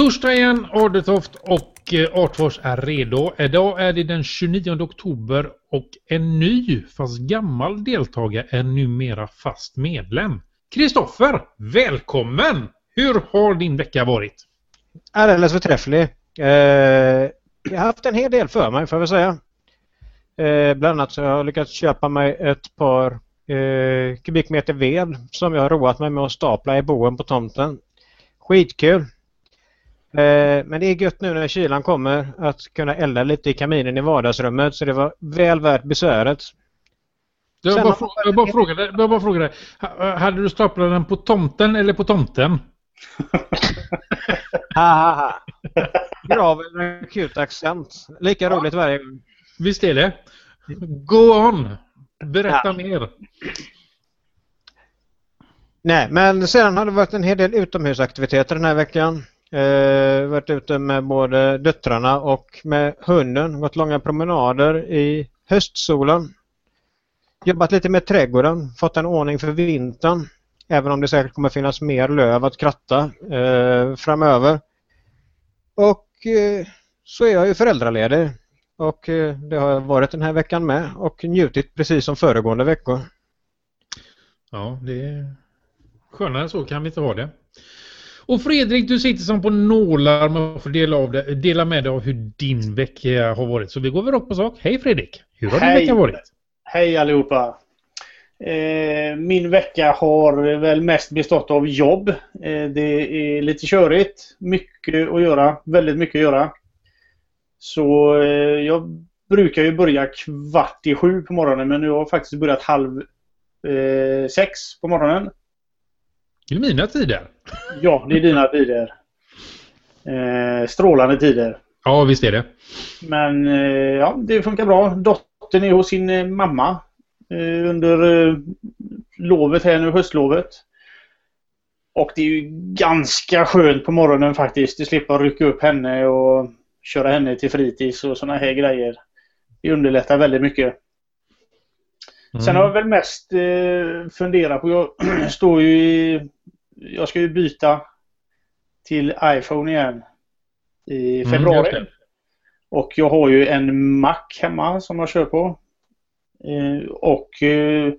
Torsdag igen, Ardetoft och eh, Artfors är redo. Idag är det den 29 oktober och en ny, fast gammal deltagare är numera fast medlem. Kristoffer, välkommen! Hur har din vecka varit? Alldeles förträfflig. Eh, jag har haft en hel del för mig får jag väl säga. Eh, bland annat så har jag lyckats köpa mig ett par eh, kubikmeter ved som jag har roat mig med att stapla i boen på tomten. Skitkul! Eh, men det är gött nu när kylan kommer att kunna elda lite i kaminen i vardagsrummet så det var väl värt besväret. Jag bara, har- frå- jag bara fråga jag bara fråga dig. Ha- Hade du staplat den på tomten eller på tomten? Haha! Grav eller akut accent. Lika roligt varje gång. Visst är det? Go on! Berätta Ja. mer. Nej, men sedan har det varit en hel del utomhusaktiviteter den här veckan. Eh, varit ute med både döttrarna och med hunden. Gått långa promenader i höstsolen. Jobbat lite med trädgården. Fått en ordning för vintern. Även om det säkert kommer finnas mer löv att kratta eh, framöver. Och eh, så är jag ju föräldraledig. Och eh, det har jag varit den här veckan med och njutit precis som föregående veckor. Ja, det är skönare så kan vi inte ha det. Och Fredrik, du sitter som på nålar med att få dela, av det, dela med dig av hur din vecka har varit. Så vi går väl rakt på sak. Hej Fredrik! Hur har din Hej. vecka varit? Hej allihopa! Eh, min vecka har väl mest bestått av jobb. Eh, det är lite körigt. Mycket att göra. Väldigt mycket att göra. Så eh, jag brukar ju börja kvart i sju på morgonen men nu har jag faktiskt börjat halv eh, sex på morgonen. Det är mina tider. Ja, det är dina tider. Eh, strålande tider. Ja, visst är det. Men eh, ja, det funkar bra. Dottern är hos sin eh, mamma eh, under eh, lovet här nu, höstlovet. Och det är ju ganska skönt på morgonen faktiskt. att slippa rycka upp henne och köra henne till fritids och såna här grejer. Det underlättar väldigt mycket. Mm. Sen har jag väl mest eh, funderat på, jag står ju i, jag ska ju byta till iPhone igen i Mm, februari. det. Och jag har ju en Mac hemma som jag kör på. Eh, och eh,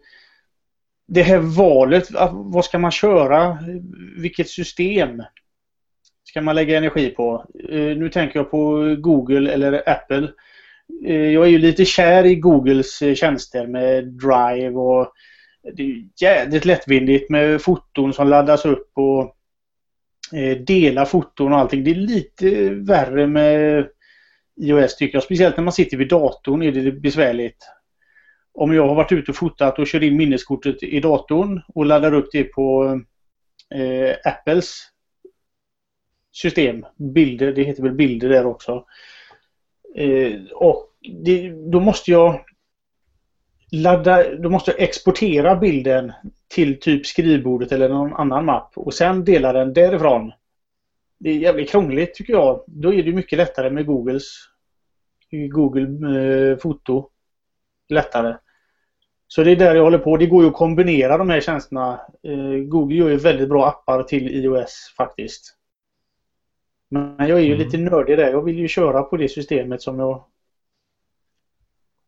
det här valet, vad ska man köra? Vilket system ska man lägga energi på? Eh, nu tänker jag på Google eller Apple. Jag är ju lite kär i Googles tjänster med Drive och det är jädrigt lättvindigt med foton som laddas upp och eh, dela foton och allting. Det är lite värre med iOS tycker jag. Speciellt när man sitter vid datorn är det besvärligt. Om jag har varit ute och fotat och kör in minneskortet i datorn och laddar upp det på eh, Apples system. Bilder, det heter väl bilder där också. Eh, och det, då måste jag ladda, då måste exportera bilden till typ skrivbordet eller någon annan mapp och sen dela den därifrån. Det är jävligt krångligt tycker jag. Då är det mycket lättare med Googles Google eh, Foto. Lättare. Så det är där jag håller på. Det går ju att kombinera de här tjänsterna. Eh, Google gör ju väldigt bra appar till iOS faktiskt. Men jag är ju Mm. lite nördig där. Jag vill ju köra på det systemet som jag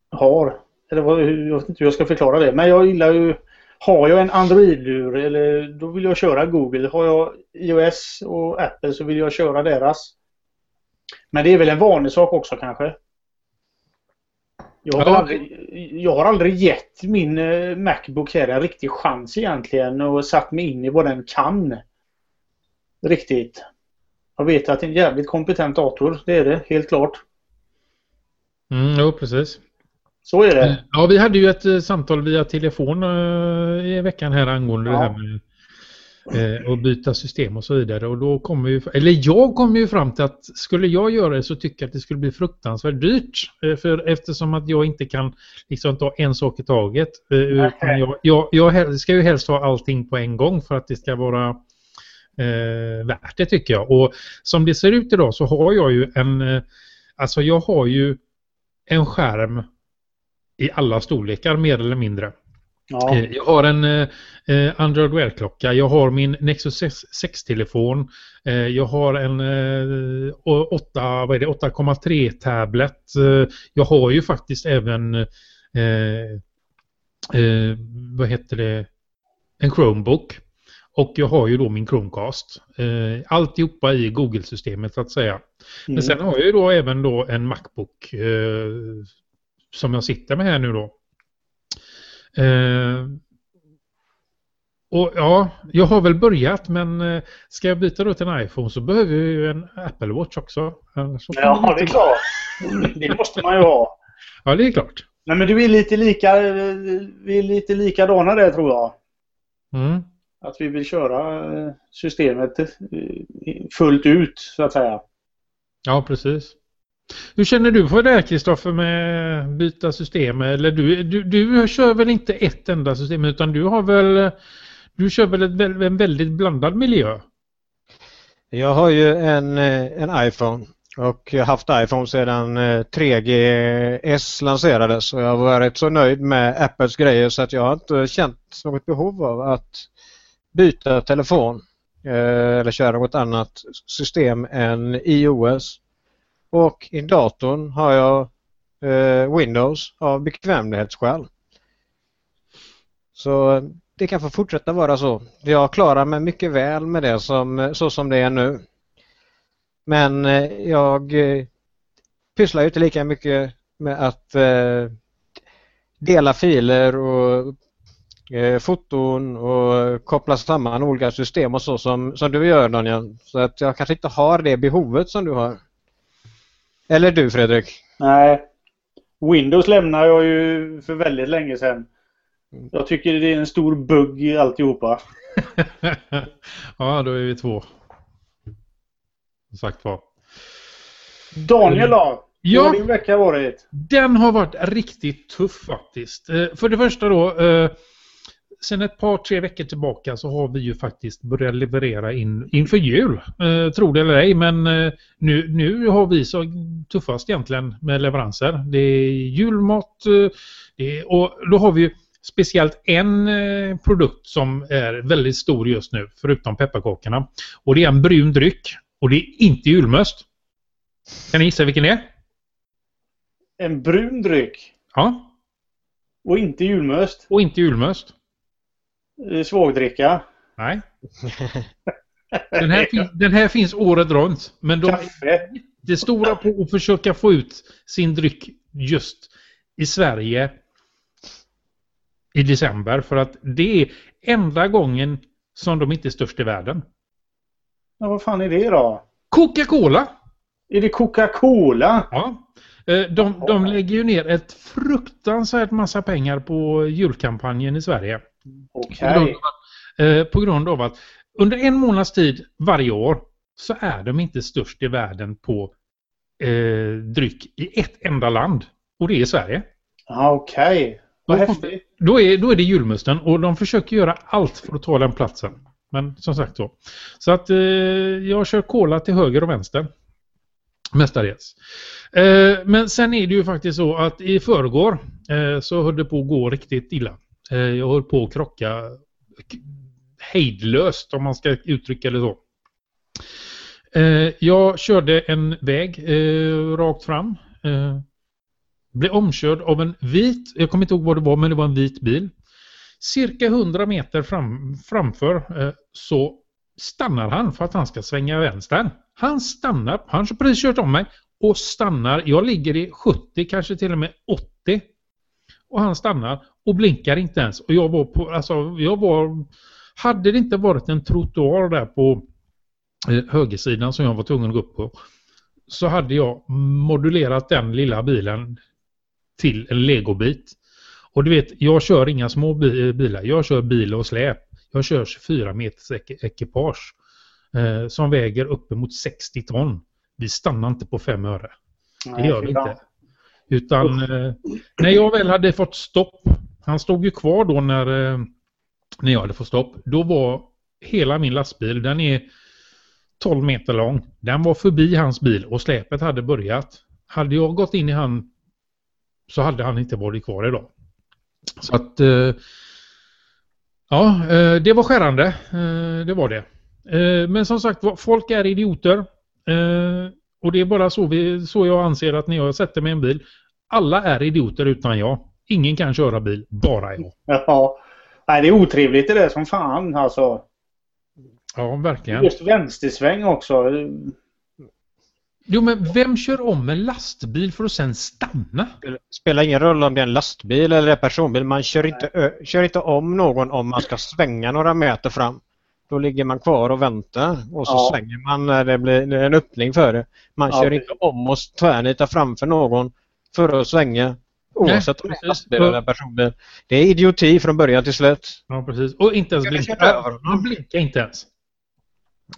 har. Eller vad, jag vet inte hur jag ska förklara det. Men jag gillar ju har jag en Android-lur eller då vill jag köra Google. Har jag iOS och Apple så vill jag köra deras. Men det är väl en vanlig sak också kanske. Jag har, Ja. aldrig, jag har aldrig gett min eh, Macbook här en riktig chans egentligen och satt mig in i vad den kan. Riktigt. Jag vet att det är en jävligt kompetent dator. Det är det, helt klart. Mm, jo, precis. Så är det. Ja, vi hade ju ett eh, samtal via telefon eh, i veckan här angående Ja. det här med eh, att byta system och så vidare. Och då kommer ju, eller jag kom ju fram till att skulle jag göra det så tycker jag att det skulle bli fruktansvärt dyrt. För eftersom att jag inte kan liksom ta en sak i taget. Jag, jag, jag ska ju helst ha allting på en gång för att det ska vara eh, värt det tycker jag. Och som det ser ut idag så har jag ju en, alltså jag har ju en skärm i alla storlekar mer eller mindre. Ja. Eh, jag har en eh, Android Wear-klocka, jag har min Nexus 6-telefon, eh, jag har en eh, 8,3 tablet. Eh, jag har ju faktiskt även eh, eh, vad heter det, en Chromebook. Och jag har ju då min Chromecast. Eh, alltihopa i Google-systemet så att säga. Mm. Men sen har jag ju då även då en Macbook eh, som jag sitter med här nu då. Eh, och ja, jag har väl börjat men eh, ska jag byta då till en iPhone så behöver jag ju en Apple Watch också. ja, det är klart. Det måste man ju ha. Ja, det är klart. Nej, men du är lite lika, vi är lite likadana där tror jag. Mm. Att vi vill köra eh, systemet eh, fullt ut så att säga. Ja, precis. Hur känner du för det här Kristoffer med byta system? Eller du, du, du kör väl inte ett enda system utan du har väl du kör väl ett, en väldigt blandad miljö? Jag har ju en, eh, en iPhone och jag har haft iPhone sedan eh, 3GS lanserades och jag har varit så nöjd med Apples grejer så att jag har inte känt något behov av att byta telefon eh, eller köra något annat system än iOS. Och i datorn har jag eh, Windows av bekvämlighetsskäl. Så eh, det kan få fortsätta vara så. Jag klarar mig mycket väl med det som, eh, så som det är nu. Men eh, jag eh, pysslar ju inte lika mycket med att eh, dela filer och eh, foton och koppla samman olika system och så som, som du gör Daniel. Så att jag kanske inte har det behovet som du har. Eller du Fredrik? Nej. Windows lämnar jag ju för väldigt länge sedan. Jag tycker det är en stor bugg i alltihopa. ja, då är vi två. Som sagt var. Daniel då? Hur ja, har din vecka varit? Den har varit riktigt tuff faktiskt. Eh, för det första då. Sen ett par, tre veckor tillbaka så har vi ju faktiskt börjat leverera in inför jul. Eh, tror det eller ej, men eh, nu, nu har vi så tuffast egentligen med leveranser. Det är julmat eh, det är, och då har vi ju speciellt en eh, produkt som är väldigt stor just nu, förutom pepparkakorna. Och det är en brun dryck. Och det är inte julmust. Kan ni gissa vilken det är? En brun dryck? Ja. Och inte julmust? Och inte julmust. Eh, svågdricka? Nej. Den här, fin den här finns året runt. Men de Kaffe? det stora på att försöka få ut sin dryck just i Sverige i december. För att det är enda gången som de inte är störst i världen. Ja, vad fan är det då? Coca-Cola! Är det Coca-Cola? Ja. Eh, de, de lägger ju ner ett fruktansvärt massa pengar på julkampanjen i Sverige. Okej. Okay. Eh, på grund av att under en månads tid varje år så är de inte störst i världen på eh, dryck i ett enda land. Och det är Sverige. Okej. Okay. Vad häftigt. Då är, då är det julmusten och de försöker göra allt för att ta den platsen. Men som sagt så. Så att eh, jag kör cola till höger och vänster. Mestadels. Eh, men sen är det ju faktiskt så att i förrgår eh, så höll det på att gå riktigt illa. Eh, jag höll på att krocka hejdlöst om man ska uttrycka det så. Eh, jag körde en väg eh, rakt fram. Blev omkörd av en vit, jag kommer inte ihåg vad det var men det var en vit bil. Cirka 100 meter fram, framför så stannar han för att han ska svänga vänster. Han stannar, han har precis kört om mig och stannar. Jag ligger i 70, kanske till och med 80. Och han stannar och blinkar inte ens. Och jag var på, alltså jag var, hade det inte varit en trottoar där på eh, högersidan som jag var tvungen att gå upp på så hade jag modulerat den lilla bilen till en legobit. Och du vet, jag kör inga små bilar. Jag kör bil och släp. Jag kör 24 meters ekipage eh, som väger uppemot 60 ton. Vi stannar inte på fem öre. Det gör vi inte. Utan eh, när jag väl hade fått stopp, han stod ju kvar då när, eh, när jag hade fått stopp, då var hela min lastbil, den är 12 meter lång. Den var förbi hans bil och släpet hade börjat. Hade jag gått in i han så hade han inte varit kvar idag. Så att eh, Ja, eh, det var skärande. Det var det. Men som sagt folk är idioter. Och det är bara så, vi, så jag anser att när jag sätter mig i en bil. Alla är idioter utan jag. Ingen kan köra bil, bara jag. Ja. Nej, det är otrevligt det där som fan alltså. Ja, verkligen. Just vänstersväng också. Jo, men vem kör om en lastbil för att sen stanna? Det spelar ingen roll om det är en lastbil eller en personbil. Man kör inte, kör inte om någon om man ska svänga några meter fram. Då ligger man kvar och väntar och så ja. svänger man när det blir en öppning för det. Man ja, kör det... inte om och tvärnitar framför någon för att svänga. Oavsett om det är lastbil eller personbil. Det är idioti från början till slut. Ja, precis. Och inte ens blinka. Man blinkar inte ens.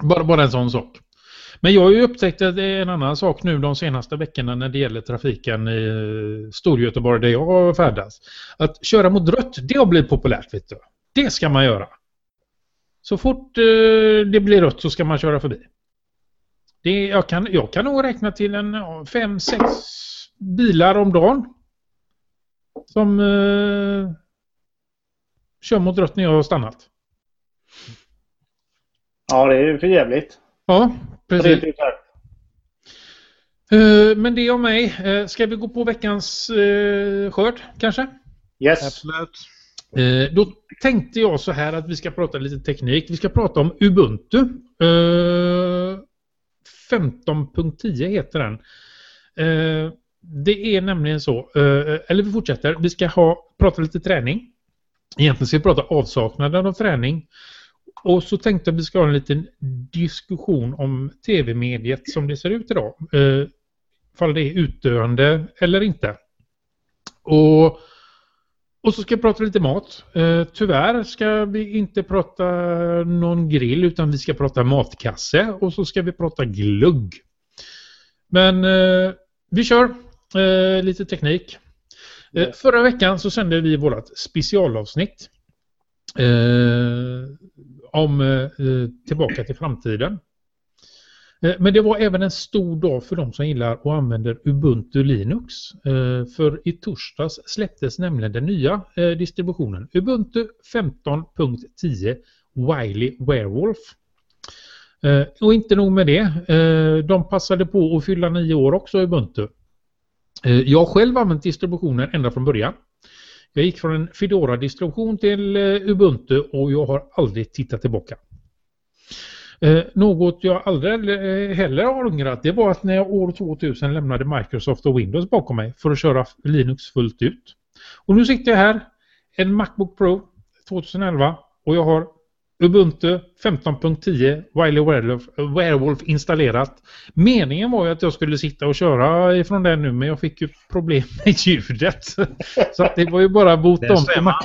Bara, bara en sån sak. Men jag har ju upptäckt att det är en annan sak nu de senaste veckorna när det gäller trafiken i eh, Storgöteborg där jag har färdats. Att köra mot rött, det har blivit populärt vet du. Det ska man göra. Så fort eh, det blir rött så ska man köra förbi. Det, jag, kan, jag kan nog räkna till en fem, sex bilar om dagen. Som eh, kör mot rött när jag har stannat. Ja, det är för jävligt. Ja, precis. Uh, men det om mig. Uh, ska vi gå på veckans uh, skörd kanske? Yes. Absolut. Då tänkte jag så här att vi ska prata lite teknik. Vi ska prata om Ubuntu. 15.10 heter den det är nämligen så, eh, eh, eller vi fortsätter. Vi ska ha, prata lite träning. Egentligen ska vi prata avsaknaden av träning. Och så tänkte jag att vi ska ha en liten diskussion om tv-mediet som det ser ut idag. Eh, fall det är utdöende eller inte. Och, och så ska jag prata lite mat. Eh, tyvärr ska vi inte prata någon grill utan vi ska prata matkasse och så ska vi prata glugg. Men eh, vi kör eh, lite teknik. Eh, förra veckan så sände vi vårt specialavsnitt. Eh, om eh, Tillbaka till framtiden. Eh, men det var även en stor dag för de som gillar och använder Ubuntu Linux. För i torsdags släpptes nämligen den nya distributionen Ubuntu 15.10 Wiley Werewolf. Och inte nog med det, de passade på att fylla nio år också Ubuntu. Eh, jag har själv använt distributionen ända från början. Jag gick från en Fedora-distribution till eh, Ubuntu och jag har aldrig tittat tillbaka. Eh, något jag aldrig heller har ångrat det var att när jag år 2000 lämnade Microsoft och Windows bakom mig för att köra Linux fullt ut. Och nu sitter jag här, en Macbook Pro 2011 och jag har Ubuntu 15.10 Wiley Werewolf, Werewolf installerat. Meningen var ju att jag skulle sitta och köra ifrån den nu men jag fick ju problem med ljudet. Så att det var ju bara att bota om till Mac.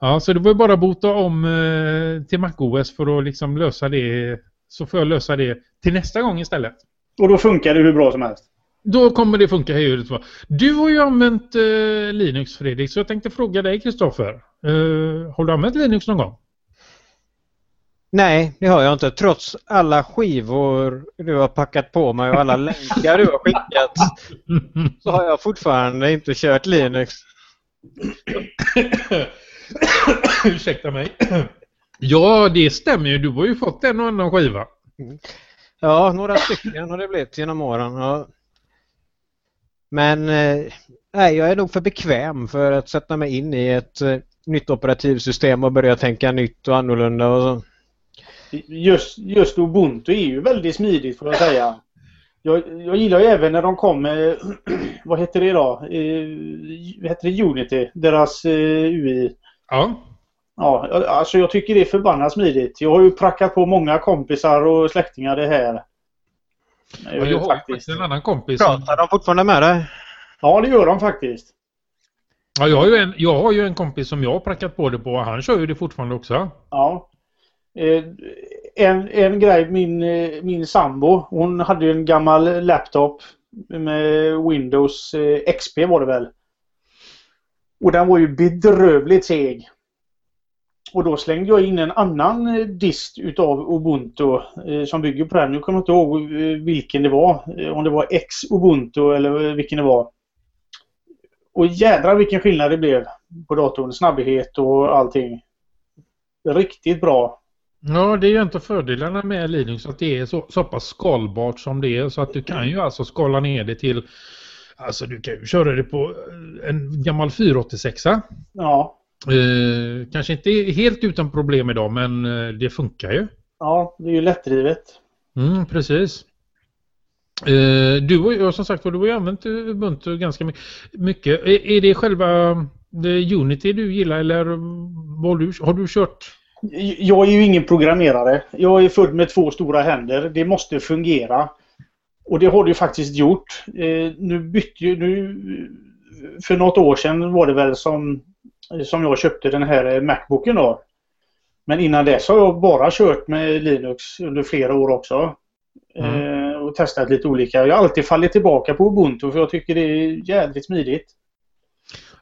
Ja, så det var ju bara att bota om eh, till MacOS för att liksom lösa det. Så får jag lösa det till nästa gång istället. Och då funkar det hur bra som helst? Då kommer det funka hur Du har ju använt eh, Linux Fredrik så jag tänkte fråga dig Kristoffer. Eh, har du använt Linux någon gång? Nej, det har jag inte. Trots alla skivor du har packat på mig och alla länkar du har skickat så har jag fortfarande inte kört Linux. Ursäkta mig. Ja, det stämmer ju. Du har ju fått en och annan skiva. Ja, några stycken har det blivit genom åren. Ja. Men eh, nej, jag är nog för bekväm för att sätta mig in i ett eh, nytt operativsystem och börja tänka nytt och annorlunda. Och så just, just Ubuntu är ju väldigt smidigt får jag säga. Jag, jag gillar ju även när de kom med, vad heter det idag? Eh, heter det? Unity, deras eh, UI. Ja. Ja, alltså jag tycker det är förbannat smidigt. Jag har ju prackat på många kompisar och släktingar det här. Jag, jag har faktiskt en annan kompis. Pratar de fortfarande med dig? Ja, det gör de faktiskt. Ja, jag har ju en, jag har ju en kompis som jag har prackat på det på han kör ju det fortfarande också. Ja. Eh, en, en grej, min, eh, min sambo, hon hade en gammal laptop med Windows eh, XP var det väl. Och den var ju bedrövligt seg. Och då slängde jag in en annan dist utav Ubuntu som bygger på den. Nu kommer jag inte ihåg vilken det var. Om det var X Ubuntu eller vilken det var. Och jädrar vilken skillnad det blev på datorn. Snabbhet och allting. riktigt bra. Ja, det är ju av fördelarna med Linux att det är så, så pass skalbart som det är så att du kan ju alltså skala ner det till Alltså du kan ju köra det på en gammal 486 Ja. eh, Kanske inte helt utan problem idag men eh, det funkar ju. Ja, det är ju lättdrivet. Mm, precis. Eh, du och jag som sagt du har ju använt Ubuntu ganska mycket. Är, är det själva det Unity du gillar eller har du, har du kört? Jag är ju ingen programmerare. Jag är född med två stora händer. Det måste fungera. Och det har det ju faktiskt gjort. Eh, nu bytte ju... Nu, för något år sedan var det väl som, som jag köpte den här Macbooken då. Men innan dess har jag bara kört med Linux under flera år också. Mm. Eh, och testat lite olika. Jag har alltid fallit tillbaka på Ubuntu för jag tycker det är jädrigt smidigt.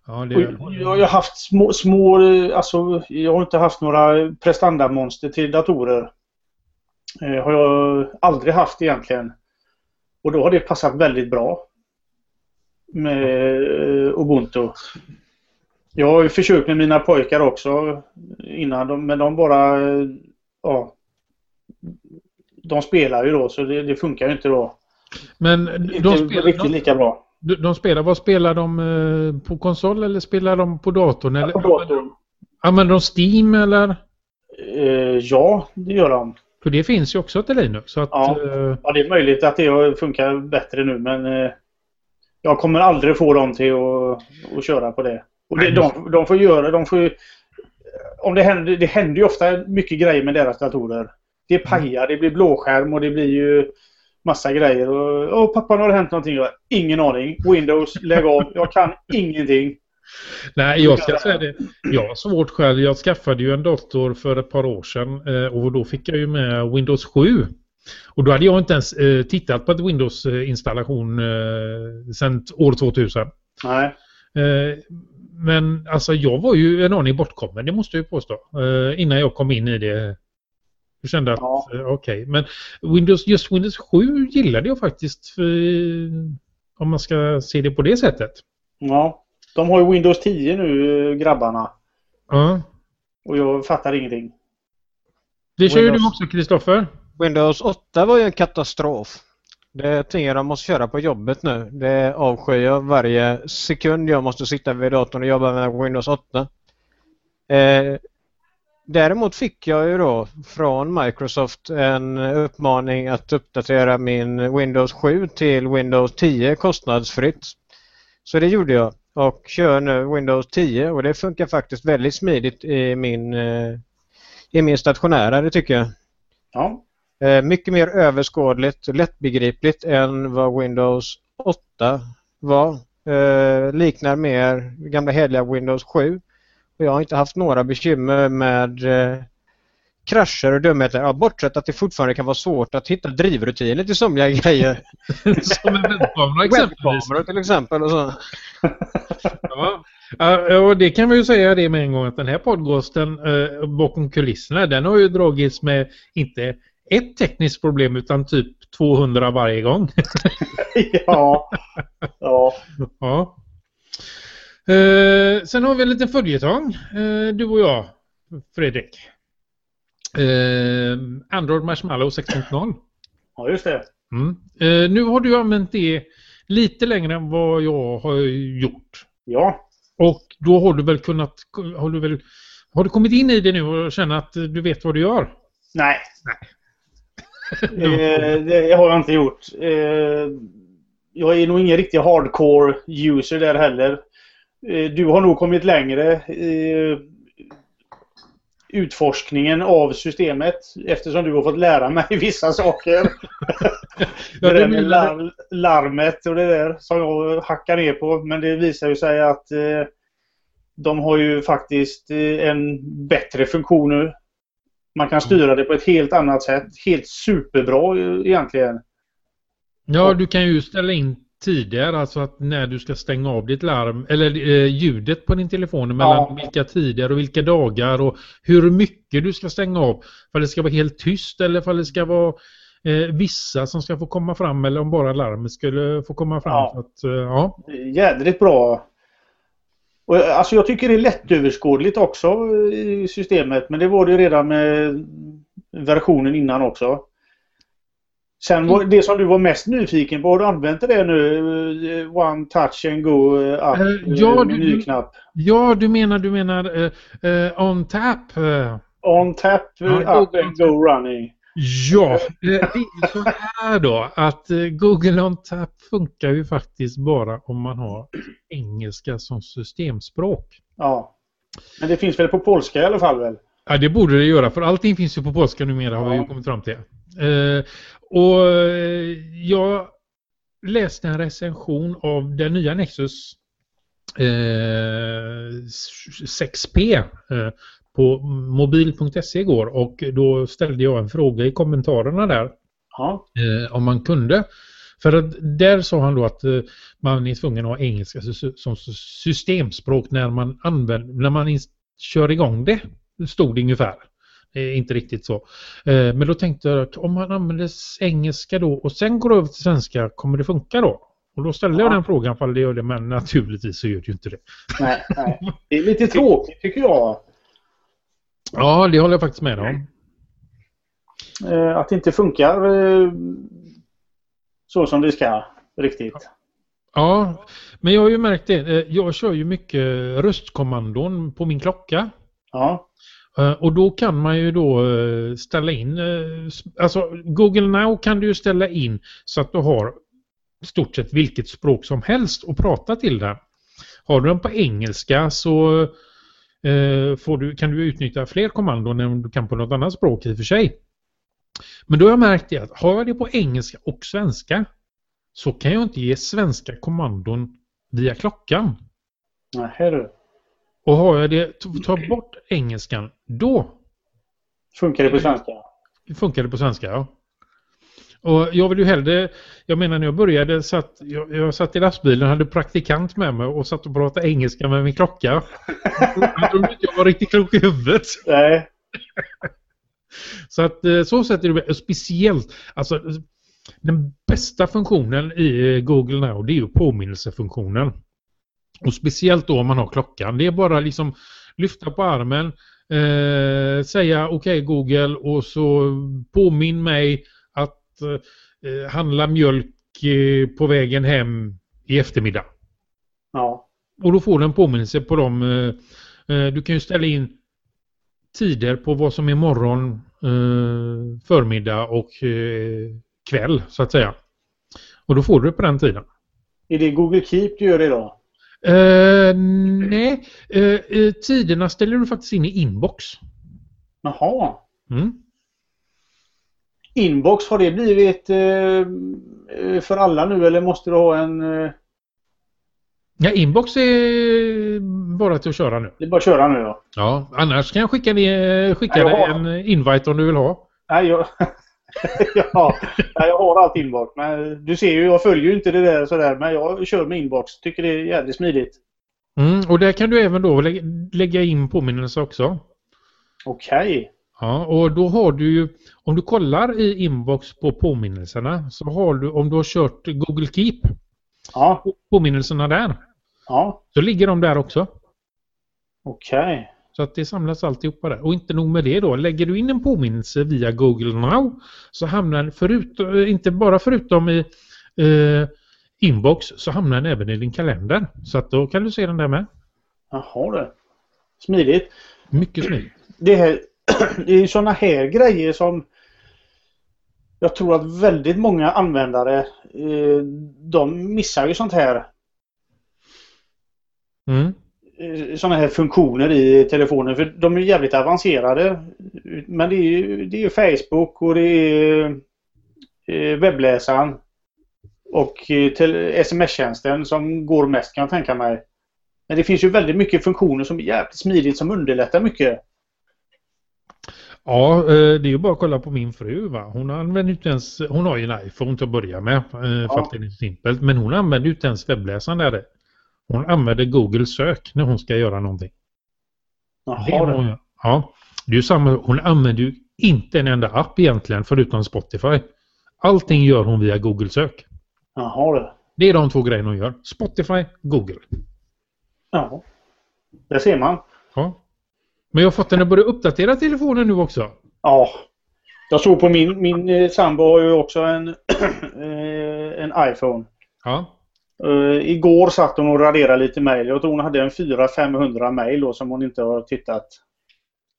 Ja, det... Jag har haft små, små, alltså jag har inte haft några prestandamonster till datorer. Eh, har jag aldrig haft egentligen. Och då har det passat väldigt bra. Med eh, Ubuntu. Jag har ju försökt med mina pojkar också innan, de, men de bara... Ja, de spelar ju då så det, det funkar ju inte då. Men de inte spelar riktigt lika bra. De, spelar, vad spelar de eh, på konsol eller spelar de på datorn? Eller? på datorn. Använder de Steam eller? Eh, ja, det gör de. För det finns ju också till Linux. Så att, ja. Eh... ja, det är möjligt att det funkar bättre nu men eh, jag kommer aldrig få dem till att, att köra på det. Och det, de, de får göra, de får om det händer, det händer ju ofta mycket grejer med deras datorer. Det mm. pajar, det blir blåskärm och det blir ju massa grejer. Och, Åh pappa, nu har det hänt någonting. Jag ingen aning. Windows, lägg av. Jag kan ingenting. Nej, jag ska säga det. Jag har svårt själv. Jag skaffade ju en dator för ett par år sedan eh, och då fick jag ju med Windows 7. Och då hade jag inte ens eh, tittat på ett Windows-installation eh, sedan år 2000. Nej. Men alltså jag var ju en aning bortkommen, det måste jag ju påstå. Innan jag kom in i det jag kände att, ja. Eh, okej. Okay. Men Windows, just Windows 7 gillade jag faktiskt. För, om man ska se det på det sättet. Ja. De har ju Windows 10 nu, grabbarna. Ja. Och jag fattar ingenting. Det kör Windows... ju du också, Kristoffer. Windows 8 var ju en katastrof. Det är ting jag måste köra på jobbet nu. Det avskyr jag varje sekund jag måste sitta vid datorn och jobba med Windows 8. Eh, Däremot fick jag ju då från Microsoft en uppmaning att uppdatera min Windows 7 till Windows 10 kostnadsfritt. Så det gjorde jag och kör nu Windows 10 och det funkar faktiskt väldigt smidigt i min, eh, i min stationära, det tycker jag. Ja. Eh, mycket mer överskådligt och lättbegripligt än vad Windows 8 var. Eh, liknar mer gamla heliga Windows 7. Och jag har inte haft några bekymmer med eh, krascher och dumheter. Ja, bortsett att det fortfarande kan vara svårt att hitta drivrutiner till somliga grejer. Som en webbkamera exempelvis. Webbkamera till exempel och så. ja. Och det kan vi ju säga det med en gång att den här podcasten eh, bakom kulisserna den har ju dragits med inte ett tekniskt problem utan typ 200 varje gång. ja. ja. ja. Eh, sen har vi en liten följetong, eh, du och jag, Fredrik. Eh, Android Marshmallow 6.0. Ja, just det. Mm. Eh, nu har du använt det lite längre än vad jag har gjort. Ja. Och då har du väl kunnat, har du väl, har du kommit in i det nu och känner att du vet vad du gör? Nej. Nej. Eh, det har jag inte gjort. Eh, jag är nog ingen riktig hardcore user där heller. Eh, du har nog kommit längre i utforskningen av systemet eftersom du har fått lära mig vissa saker. det där med lar larmet och det där som jag hackar ner på. Men det visar ju sig att eh, de har ju faktiskt eh, en bättre funktion nu. Man kan styra det på ett helt annat sätt. Helt superbra egentligen. Ja, du kan ju ställa in tidigare, alltså att när du ska stänga av ditt larm eller eh, ljudet på din telefon mellan ja. vilka tider och vilka dagar och hur mycket du ska stänga av. För det ska vara helt tyst eller för det ska vara eh, vissa som ska få komma fram eller om bara larmet skulle få komma fram. Ja. Att, eh, ja. Jädrigt bra. Och, alltså jag tycker det är lättöverskådligt också i systemet men det var det redan med versionen innan också. Sen var det som du var mest nyfiken på, har du använt det nu? One touch and go up, Eh, ja, du- menyknapp. Ja, du menar, du menar eh, eh, on tap. eh. On tap, Ja, up and go running. Ja, eh, det är så här då att eh, Google On Tap funkar ju faktiskt bara om man har engelska som systemspråk. Ja. Men det finns väl på polska i alla fall väl? Ja, det borde det göra för allting finns ju på polska numera har vi ju Ja. kommit fram till. Eh, och eh, jag läste en recension av den nya Nexus eh, 6P eh, på mobil.se igår och då ställde jag en fråga i kommentarerna där Ja. om man kunde. För att där sa han då att man är tvungen att ha engelska som systemspråk när man, använder, när man kör igång det. Stod det ungefär. Eh, inte riktigt så. Eh, men då tänkte jag att om man använder engelska då och sen går över till svenska, kommer det funka då? Och då ställde jag Ja. den frågan ifall det gör det, men naturligtvis så gör det ju inte det. Nej, nej. Det är lite tråkigt tycker jag. Ja, det håller jag faktiskt med om. Eh, att det inte funkar så som det ska riktigt. Ja, men jag har ju märkt det. Jag kör ju mycket röstkommandon på min klocka. Ja. Eh, och då kan man ju då eh, ställa in, eh, alltså Google Now kan du ju ställa in så att du har stort sett vilket språk som helst att prata till den. Har du den på engelska så får du, kan du utnyttja fler kommandon än du kan på något annat språk i och för sig. Men då har jag märkt det att har jag det på engelska och svenska så kan jag inte ge svenska kommandon via klockan. Nej, du. Och har jag det, ta- ta bort engelskan, då Funkar det på svenska? funkar det på svenska. Ja. Och jag vill ju hellre, jag menar när jag började så att jag, jag satt i lastbilen hade praktikant med mig och satt och pratade engelska med min klocka. Jag trodde inte jag var riktigt klok i huvudet. Nej. Så att eh, så sätter du speciellt, alltså den bästa funktionen i eh, Google Now det är ju påminnelsefunktionen. Och speciellt då om man har klockan. Det är bara liksom lyfta på armen, eh, säga okej Google och så påminn mig att eh, handla mjölk eh, på vägen hem i eftermiddag. Ja. Och då får du en påminnelse på dem. eh, eh, Du kan ju ställa in tider på vad som är morgon, förmiddag och kväll så att säga. Och då får du det på den tiden. Är det Google Keep du gör det Eh, nej, eh, tiderna ställer du faktiskt in i inbox. Jaha. Mm. Inbox, har det blivit eh, för alla nu eller måste du ha en... Ja, inbox är bara till att köra nu. det är bara att köra nu då? Ja, annars kan jag skicka, ner, skicka Ja, dig jag har- en invite om du vill ha. Nej, jag, ja, jag har allt inbox. Men du ser ju, jag följer ju inte det där sådär. Men jag kör med inbox. Tycker det är jävligt smidigt. Mm, och där kan du även då lä lägga in påminnelser också. Okej. Ja, och då har du ju, om du kollar i inbox på påminnelserna så har du, om du har kört Google Keep, Ja, påminnelserna där, ja. så ligger de där också. Okej. Så att det samlas alltihopa där. Och inte nog med det då, lägger du in en påminnelse via Google Now så hamnar den, förut, eh, inte bara förutom i eh, inbox, så hamnar den även i din kalender. Så att då kan du se den där med. Jaha du. Smidigt. Mycket smidigt. Det, här, det är ju sådana här grejer som jag tror att väldigt många användare eh, de missar ju sånt här Mm. Sådana här funktioner i telefonen för de är jävligt avancerade. Men det är ju, det är Facebook och det är eh, webbläsaren och eh, sms-tjänsten som går mest kan jag tänka mig. Men det finns ju väldigt mycket funktioner som är jävligt smidigt som underlättar mycket. Ja, eh, det är ju bara att kolla på min fru. Va? Hon använder inte ens, hon har ju en iPhone till att börja med. eh, För att det är simpelt. Men hon använder ju inte ens webbläsaren där. Hon använder Google sök när hon ska göra någonting. Jaha, hon. Ja, det är ju samma. Hon använder ju inte en enda app egentligen förutom Spotify. Allting gör hon via Google sök. Jaha du. Det är de två grejerna hon gör. Spotify, Google. Ja. Det ser man. Ja. Men jag har fått den att börja uppdatera telefonen nu också. Ja. Jag såg på min, min eh, sambo har ju också en, eh, en iPhone. Ja. Uh, igår satt hon och raderade lite mejl. Jag tror hon hade en 400-500 mejl som hon inte har tittat.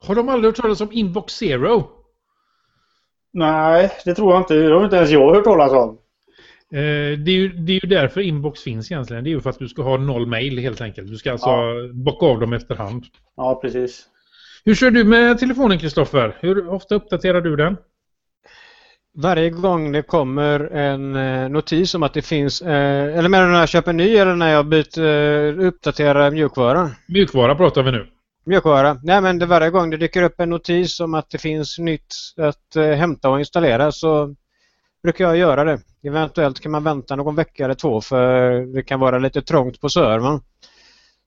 Har de aldrig hört talas om Inbox Zero? Nej, det tror jag inte. Det har inte ens jag hört talas om. Eh, det, är ju, det är ju därför Inbox finns egentligen. Det är ju för att du ska ha noll mejl helt enkelt. Du ska alltså Ja. bocka av dem efterhand. Ja, precis. Hur kör du med telefonen Kristoffer? Hur ofta uppdaterar du den? Varje gång det kommer en eh, notis om att det finns, eh, eller menar du när jag köper ny eller när jag byter, uppdaterar mjukvara? Mjukvara pratar vi nu. Mjukvara. Nej men det varje gång det dyker upp en notis om att det finns nytt att eh, hämta och installera så brukar jag göra det. Eventuellt kan man vänta någon vecka eller två för det kan vara lite trångt på servern.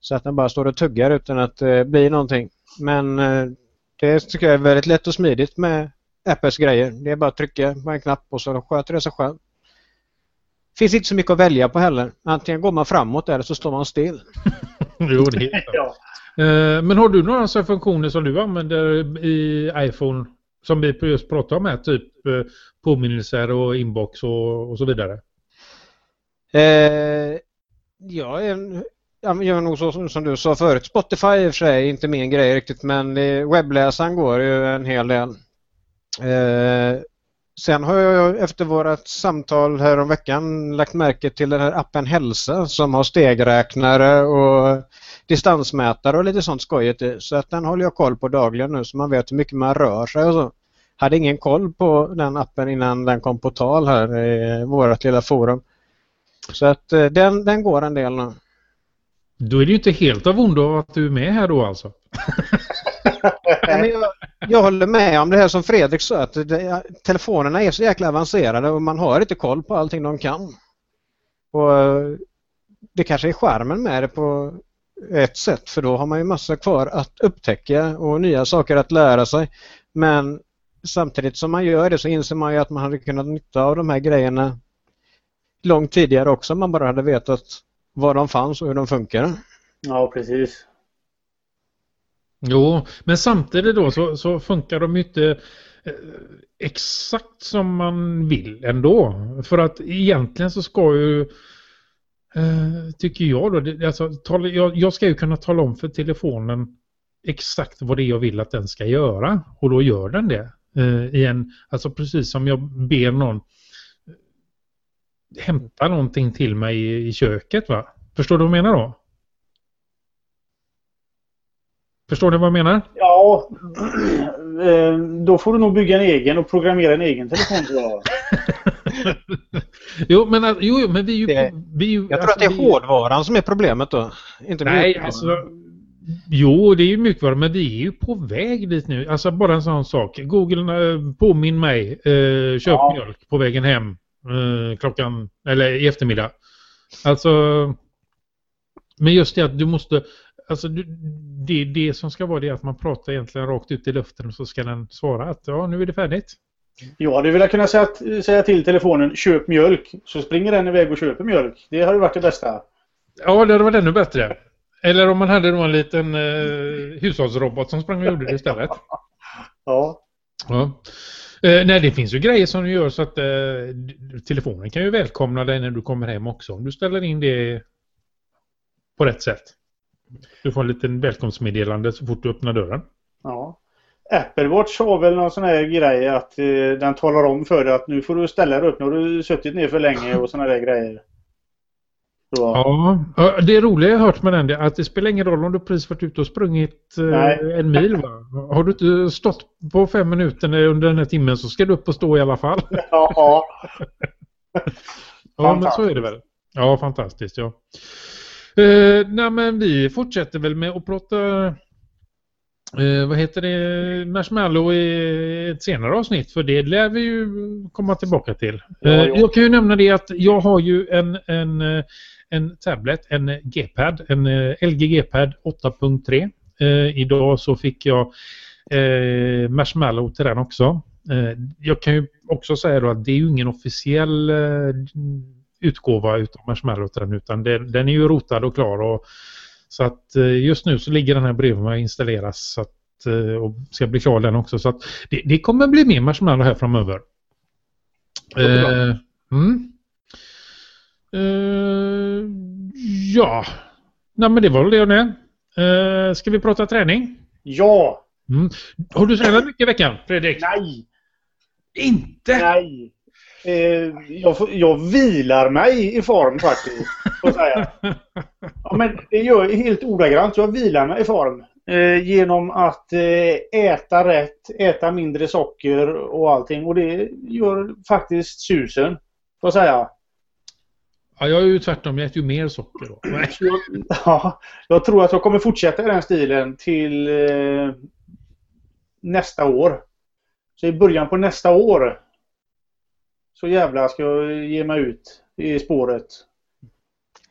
Så att den bara står och tuggar utan att det blir någonting. Men eh, det tycker jag är väldigt lätt och smidigt med Apples grejer. Det är bara att trycka på en knapp och så sköter det sig själv. finns inte så mycket att välja på heller. Antingen går man framåt eller så står man still. jo, det är helt Ja. Eh, Men har du några sådana funktioner som du använder i iPhone som vi just pratade om här? Typ eh, påminnelser och inbox och, och så vidare. Eh, jag är, jag gör nog så som, som du sa förut. Spotify i och för sig är inte min grej riktigt men webbläsaren går ju en hel del. Eh, sen har jag efter vårt samtal här om veckan lagt märke till den här appen Hälsa som har stegräknare och distansmätare och lite sånt skojigt i. Så att den håller jag koll på dagligen nu så man vet hur mycket man rör sig och så. Hade ingen koll på den appen innan den kom på tal här i vårt lilla forum. Så att eh, den, den går en del nu. Då är det ju inte helt av ondo att du är med här då alltså. Men jag, jag håller med om det här som Fredrik sa att det, telefonerna är så jäkla avancerade och man har inte koll på allting de kan. Och eh, Det kanske är skärmen med det på ett sätt för då har man ju massa kvar att upptäcka och nya saker att lära sig. Men samtidigt som man gör det så inser man ju att man hade kunnat nytta av de här grejerna långt tidigare också om man bara hade vetat var de fanns och hur de funkar. ja, precis. Jo, men samtidigt då så, så funkar de ju inte eh, exakt som man vill ändå. För att egentligen så ska ju, eh, tycker jag då, det, alltså, tala, jag, jag ska ju kunna tala om för telefonen exakt vad det är jag vill att den ska göra. Och då gör den det. Eh, i en, alltså precis som jag ber någon eh, hämta någonting till mig i, i köket va? Förstår du vad jag menar då? Förstår ni vad jag menar? Ja, eh, då får du nog bygga en egen och programmera en egen telefon tror jag. Jo, men, att- jo, men vi är ju... Det- vi är ju Jag tror alltså, att det är vi- hårdvaran som är problemet då. Inte Nej, mjukvaran. alltså... Jo, det är ju mjukvara, men vi är ju på väg dit nu. Alltså bara en sån sak. Google, eh, påminn mig. Eh, köp Ja. mjölk på vägen hem. Eh, klockan, eller i eftermiddag. Alltså... Men just det att du måste... Alltså det, det som ska vara det är att man pratar egentligen rakt ut i luften och så ska den svara att ja, nu är det färdigt. Jag hade velat kunna säga, säga till telefonen köp mjölk. Så springer den iväg och köper mjölk. Det hade varit det bästa. Ja, det hade varit ännu bättre. Eller om man hade då en liten eh, hushållsrobot som sprang och gjorde det istället. Ja, Ja. Eh, nej, det finns ju grejer som du gör så att eh, telefonen kan ju välkomna dig när du kommer hem också. Om du ställer in det på rätt sätt. Du får en liten välkomstmeddelande så fort du öppnar dörren. ja. Apple Watch har väl någon sån här grej att eh, den talar om för dig att nu får du ställa dig upp. Nu har du suttit ner för länge och såna där grejer. Så, Ja, det roliga jag har hört med den är att det spelar ingen roll om du precis varit ute och sprungit eh, en mil. Va? Har du inte stått på fem minuter under den här timmen så ska du upp och stå i alla fall. ja. Ja, men så är det väl. Ja, fantastiskt. Ja. Eh, nej, men vi fortsätter väl med att prata eh, vad heter det, Marshmallow i ett senare avsnitt för det lär vi ju komma tillbaka till. Ja, Eh, ja. Jag kan ju nämna det att jag har ju en, en, eh, en tablet, en G-pad, en eh, LG G-pad 8.3. Eh, idag så fick jag eh, Marshmallow till den också. Jag kan ju också säga då att det är ju ingen officiell utgåva utav Marshmallow utan den, den är ju rotad och klar och Så att eh, just nu så ligger den här bredvid mig och installeras så att, eh, och ska bli klar den också. Så att det, det kommer bli mer marshmallow här framöver. Eh, mm. eh, ja, Nej, men det var väl det och det. Eh, ska vi prata träning? Ja! Mm. Har du tränat mycket i veckan, Fredrik? Nej! Inte? Nej! Eh, jag, jag vilar mig i form faktiskt. Säga. Ja, men det gör jag helt ordagrant. Jag vilar mig i form. Eh, genom att eh, äta rätt, äta mindre socker och allting. Och det gör faktiskt susen. Får jag säga. Ja, jag är ju tvärtom. Jag äter ju mer socker då. Jag, ja, jag tror att jag kommer fortsätta i den stilen till eh, nästa år. Så i början på nästa år så jävla ska jag ge mig ut i spåret.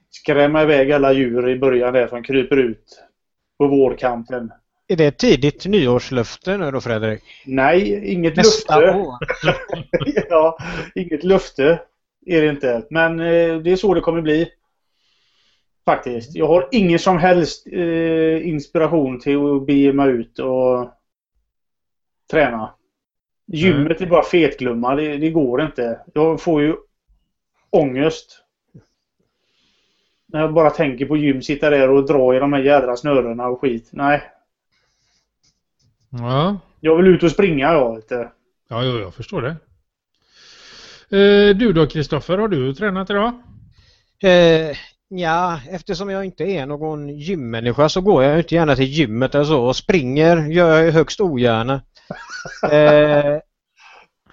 Skrämma iväg alla djur i början där som kryper ut på vårkanten. Är det ett tidigt nyårslöfte nu då Fredrik? Nej, inget Nästa löfte. år? ja, inget löfte är det inte. Men eh, det är så det kommer bli. Faktiskt. Jag har ingen som helst eh, inspiration till att bege mig ut och träna. Gymmet är bara fetglömma. Det, det går inte. Jag får ju ångest. När jag bara tänker på gym, sitta där och dra i de här jädra snörena och skit. Nej. Ja, Jag vill ut och springa jag. Du. ja, ja jag förstår det. Eh, du då, Kristoffer, har du tränat idag? Eh, ja, eftersom jag inte är någon gymmänniska så går jag inte gärna till gymmet eller så och springer gör jag ju högst ogärna. Eh,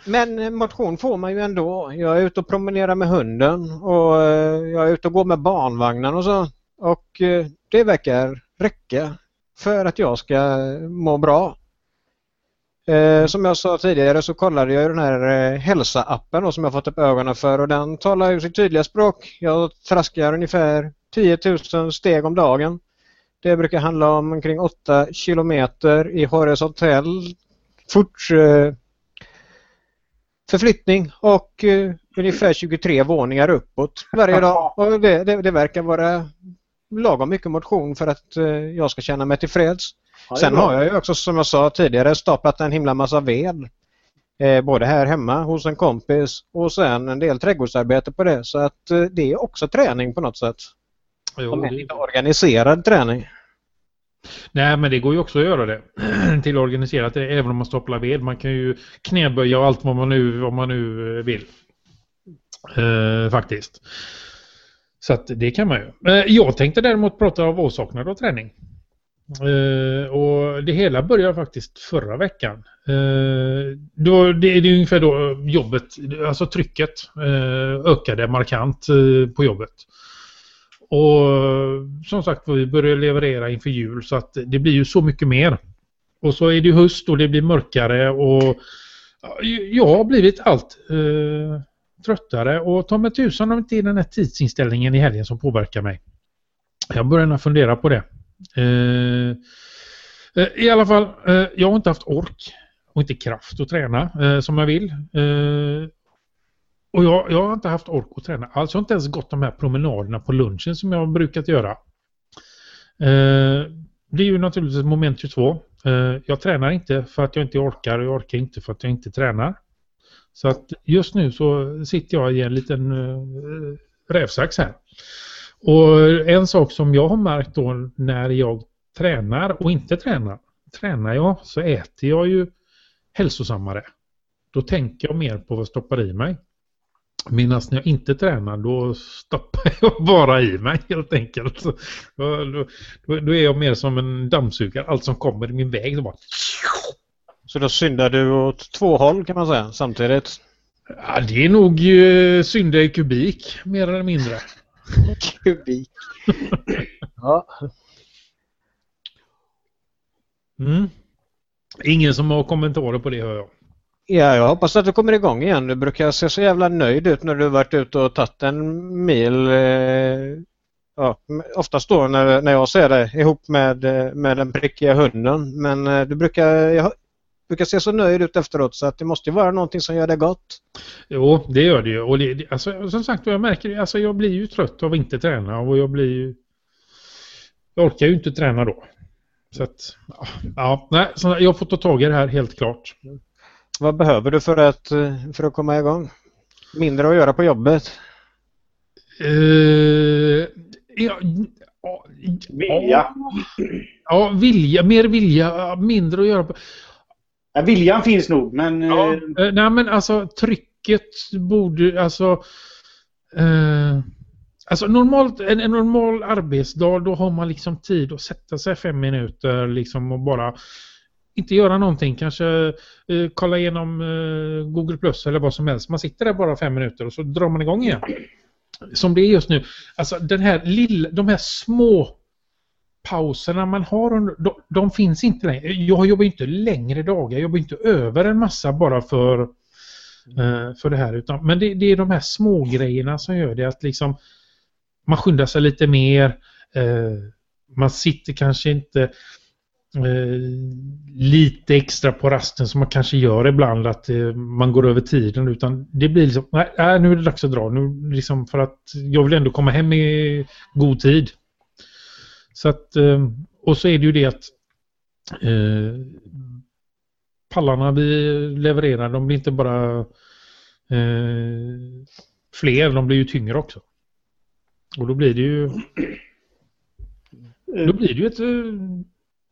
men motion får man ju ändå. Jag är ute och promenerar med hunden och eh, jag är ute och går med barnvagnen och så. Och eh, det verkar räcka för att jag ska må bra. Eh, som jag sa tidigare så kollade jag den här hälsa-appen som jag fått upp ögonen för och den talar ju sitt tydliga språk. Jag traskar ungefär 10 000 steg om dagen. Det brukar handla om omkring 8 kilometer i horisontell fort, eh, förflyttning och eh, ungefär 23 våningar uppåt varje dag. Och det, det, det verkar vara lagom mycket motion för att eh, jag ska känna mig tillfreds. Ja, Sen har jag ju också som jag sa tidigare staplat en himla massa ved. Eh, både här hemma hos en kompis och sen en del trädgårdsarbete på det. Så att eh, det är också träning på något sätt. Jo, Om än inte organiserad träning. Nej, men det går ju också att göra det. till organiserat, även om man stopplar ved. Man kan ju knäböja och allt vad man nu, vad man nu eh, vill. Eh, faktiskt. Så att det kan man ju. Eh, jag tänkte däremot prata om avsaknad av träning. Eh, och det hela började faktiskt förra veckan. Eh, då, det, det är ungefär då jobbet, alltså trycket eh, ökade markant eh, på jobbet. Och som sagt vi börjar leverera inför jul så att det blir ju så mycket mer. Och så är det höst och det blir mörkare och jag har blivit allt eh, tröttare och ta mig tusan om det inte är den här tidsinställningen i helgen som påverkar mig. Jag börjar nog fundera på det. Eh, eh, I alla fall, eh, jag har inte haft ork och inte kraft att träna eh, som jag vill. Eh, och jag, jag har inte haft ork att träna alls. Jag har inte ens gått de här promenaderna på lunchen som jag har brukat göra. Eh, det är ju naturligtvis moment 22. Eh, jag tränar inte för att jag inte orkar och jag orkar inte för att jag inte tränar. Så att just nu så sitter jag i en liten eh, rävsax här. Och en sak som jag har märkt då när jag tränar och inte tränar. Tränar jag så äter jag ju hälsosammare. Då tänker jag mer på vad jag stoppar i mig. Medan när jag inte tränar då stoppar jag bara i mig helt enkelt. Så, då, då, då, är jag mer som en dammsugare. Allt som kommer i min väg så bara... Så då syndar du åt två håll kan man säga samtidigt. Ja, det är nog uh, synda i kubik mer eller mindre. Kubik. ja. Mm. Ingen som har kommentarer på det hör jag ja, jag hoppas att du kommer igång igen. Du brukar se så jävla nöjd ut när du varit ute och tagit en mil. Eh, ja, oftast då när, när jag ser dig ihop med, eh, med den prickiga hunden. Men eh, du brukar, jag brukar se så nöjd ut efteråt så att det måste ju vara någonting som gör det gott. Jo, det gör det ju. Och det, alltså, som sagt, jag märker. Alltså, jag blir ju trött av att inte träna och jag blir ju... jag orkar ju inte träna då. Så att, ja, nej, så jag får ta tag i det här helt klart. Vad behöver du för att, för att komma igång? Mindre att göra på jobbet? Uh, ja, vilja. Ja, vilja, mer vilja, mindre att göra på... Ja, viljan finns nog, men... Ja, eh, nej, men alltså trycket borde, alltså... Eh, alltså normalt, en, en, normal arbetsdag, då har man liksom tid att sätta sig fem minuter liksom och bara inte göra någonting, kanske eh, kolla igenom eh, Google Plus eller vad som helst. Man sitter där bara fem minuter och så drar man igång igen. Som det är just nu. Alltså den här lilla, de här små pauserna man har, de, de finns inte längre. Jag jobbar inte längre dagar, jag jobbar inte över en massa bara för, eh, för det här. Utan, men det, det, är de här små grejerna som gör det att liksom man skyndar sig lite mer. Eh, man sitter kanske inte Eh, lite extra på rasten som man kanske gör ibland att eh, man går över tiden utan det blir liksom, nej, äh, nu är det dags att dra nu liksom för att jag vill ändå komma hem i god tid. Så att, eh, och så är det ju det att eh, pallarna vi levererar de blir inte bara eh, fler, de blir ju tyngre också. Och då blir det ju då blir det ju ett eh,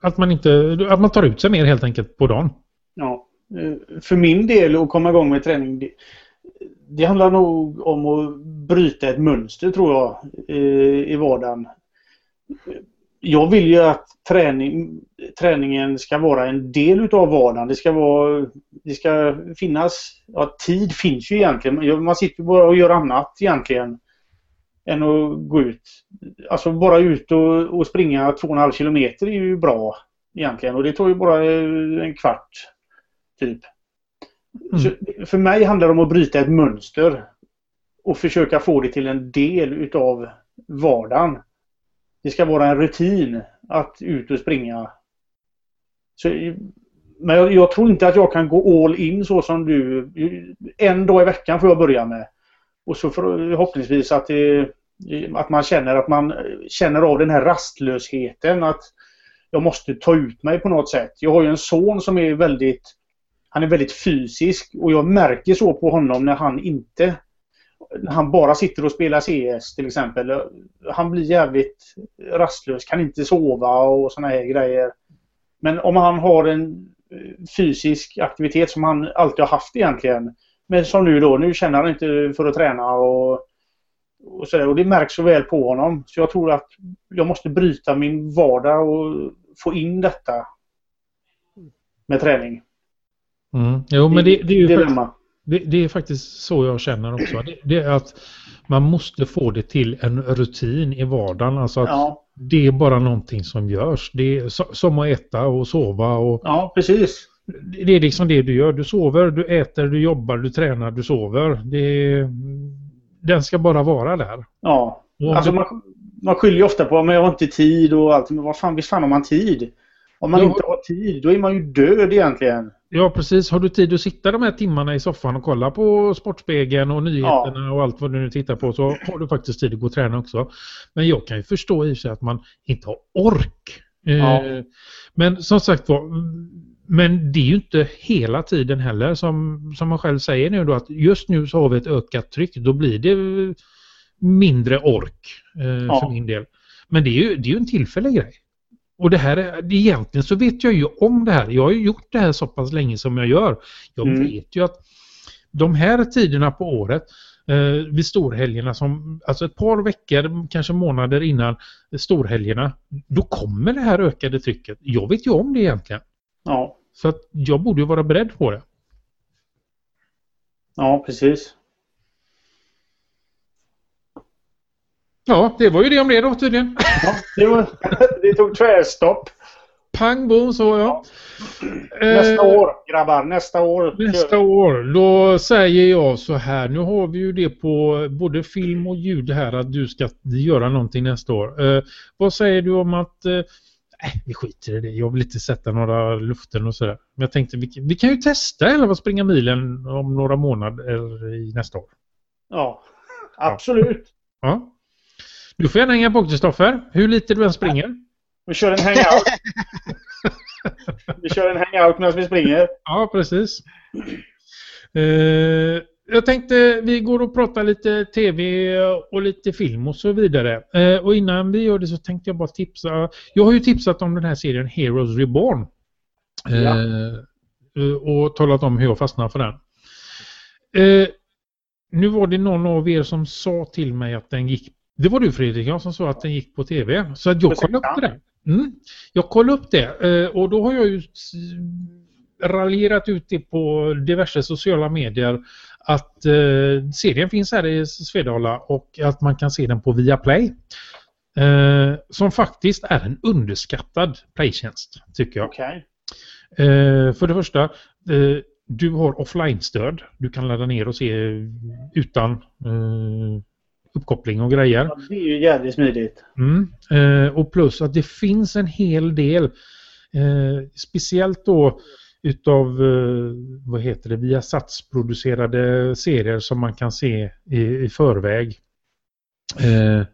att man, inte, att man tar ut sig mer helt enkelt på dagen. Ja. Eh, för min del att komma igång med träning det, det handlar nog om att bryta ett mönster tror jag eh, i vardagen. Jag vill ju att träning, träningen ska vara en del utav vardagen. Det ska, vara, det ska finnas... Ja, tid finns ju egentligen. Man sitter bara och gör annat egentligen än att gå ut. Alltså bara ut och, och springa 2,5 kilometer är ju bra egentligen och det tar ju bara en kvart typ. Mm. för mig handlar det om att bryta ett mönster och försöka få det till en del utav vardagen. Det ska vara en rutin att ut och springa. Så, men jag, jag, tror inte att jag kan gå all in så som du. En dag i veckan får jag börja med. Och så förhoppningsvis att det att man känner att man känner av den här rastlösheten. Att jag måste ta ut mig på något sätt. Jag har ju en son som är väldigt han är väldigt fysisk och jag märker så på honom när han inte när han bara sitter och spelar CS till exempel. Han blir jävligt rastlös, kan inte sova och såna här grejer. Men om han har en fysisk aktivitet som han alltid har haft egentligen. Men som nu då, nu känner han inte för att träna och och, så och det märks så väl på honom. Så jag tror att jag måste bryta min vardag och få in detta med träning. Mm. Jo, men det, det, är ju faktiskt, det, det, är faktiskt så jag känner också. Det, det, är att man måste få det till en rutin i vardagen. Alltså att ja. det är bara någonting som görs. Det är som att äta och sova. Och, ja, precis. Det är liksom det du gör. Du sover, du äter, du jobbar, du tränar, du sover. Det den ska bara vara där. Ja. Alltså man, man skyller ju ofta på att jag har inte tid och allt. Men vad fan, visst fan har man tid? Om man ja. inte har tid, då är man ju död egentligen. Ja, precis. Har du tid att sitta de här timmarna i soffan och kolla på Sportspegeln och nyheterna ja. och allt vad du nu tittar på så har du faktiskt tid att gå och träna också. Men jag kan ju förstå i sig att man inte har ork. Ja. Eh, men som sagt var, men det är ju inte hela tiden heller som, som man själv säger nu då att just nu så har vi ett ökat tryck. Då blir det mindre ork eh, ja. för min del. Men det är ju, det är ju en tillfällig grej. Och det här är, egentligen så vet jag ju om det här. Jag har ju gjort det här så pass länge som jag gör. Jag mm. vet ju att de här tiderna på året eh, vid storhelgerna som, alltså ett par veckor, kanske månader innan storhelgerna, då kommer det här ökade trycket. Jag vet ju om det egentligen. Ja. Så att jag borde ju vara beredd på det. Ja, precis. Ja, det var ju det om det då tydligen. Ja, det, var, det tog tvärstopp. Pang bom så ja. Nästa eh, år grabbar, nästa år. Nästa år. Då säger jag så här. Nu har vi ju det på både film och ljud här att du ska göra någonting nästa år. Eh, vad säger du om att eh, Nej, vi skiter i det. Jag vill inte sätta några luften och sådär. Men jag tänkte vi, vi kan ju testa eller vad springa milen om några månader i nästa år. Ja, absolut. Ja. Du får gärna hänga på Kristoffer. Hur lite du än springer. Vi kör en hangout. vi kör en hangout medan vi springer. Ja, precis. Uh, jag tänkte vi går och pratar lite tv och lite film och så vidare. Uh, och innan vi gör det så tänkte jag bara tipsa. Jag har ju tipsat om den här serien Heroes Reborn. Ja. Uh, och talat om hur jag fastnade för den. nu var det någon av er som sa till mig att den gick det var du Fredrik jag som sa att den gick på tv. Så att jag kollade upp det. Mm. Jag kollade upp det och då har jag ju raljerat ut det på diverse sociala medier att eh, serien finns här i Svedala och att man kan se den på Viaplay. Eh, som faktiskt är en underskattad playtjänst tycker jag. Okay. Eh, för det första, eh, du har offline-stöd. Du kan ladda ner och se utan eh, uppkoppling och grejer. Ja, det är ju jävligt smidigt. Mm. Eh, och plus att det finns en hel del speciellt då utav, eh, vad heter det, via producerade serier som man kan se i, i förväg. Eh,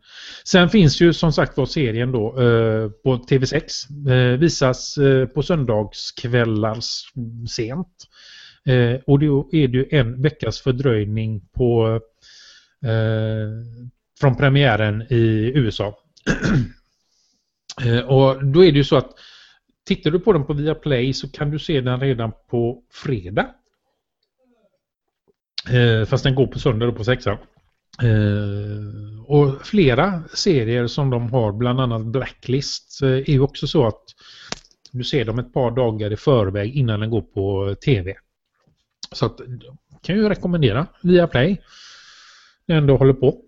sen finns ju som sagt var serien då eh, på TV6. Eh, visas eh, på söndagskvällar sent. Eh, och då är det ju en veckas fördröjning på eh, från premiären i USA. Eh, och då är det ju så att Tittar du på den på Viaplay så kan du se den redan på fredag. Eh, fast den går på söndag och på sexan. Eh, och flera serier som de har, bland annat Blacklist, eh, är ju också så att du ser dem ett par dagar i förväg innan den går på tv. Så att, kan jag ju rekommendera Viaplay. Den ändå håller på.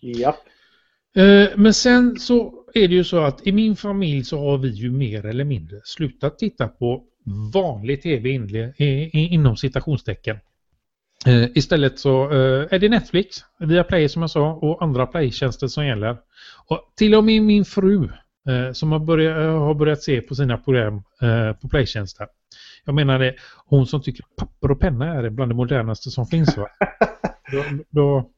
Ja. Eh, men sen så är det ju så att i min familj så har vi ju mer eller mindre slutat titta på vanlig tv inom citationstecken. Eh, istället så eh, är det Netflix, via Play som jag sa och andra Playtjänster som gäller. Och till och med min fru som har börjat, har börjat se på sina program på Playtjänster. Jag menar det, hon som tycker papper och penna är bland det modernaste som finns. Va? Då, då,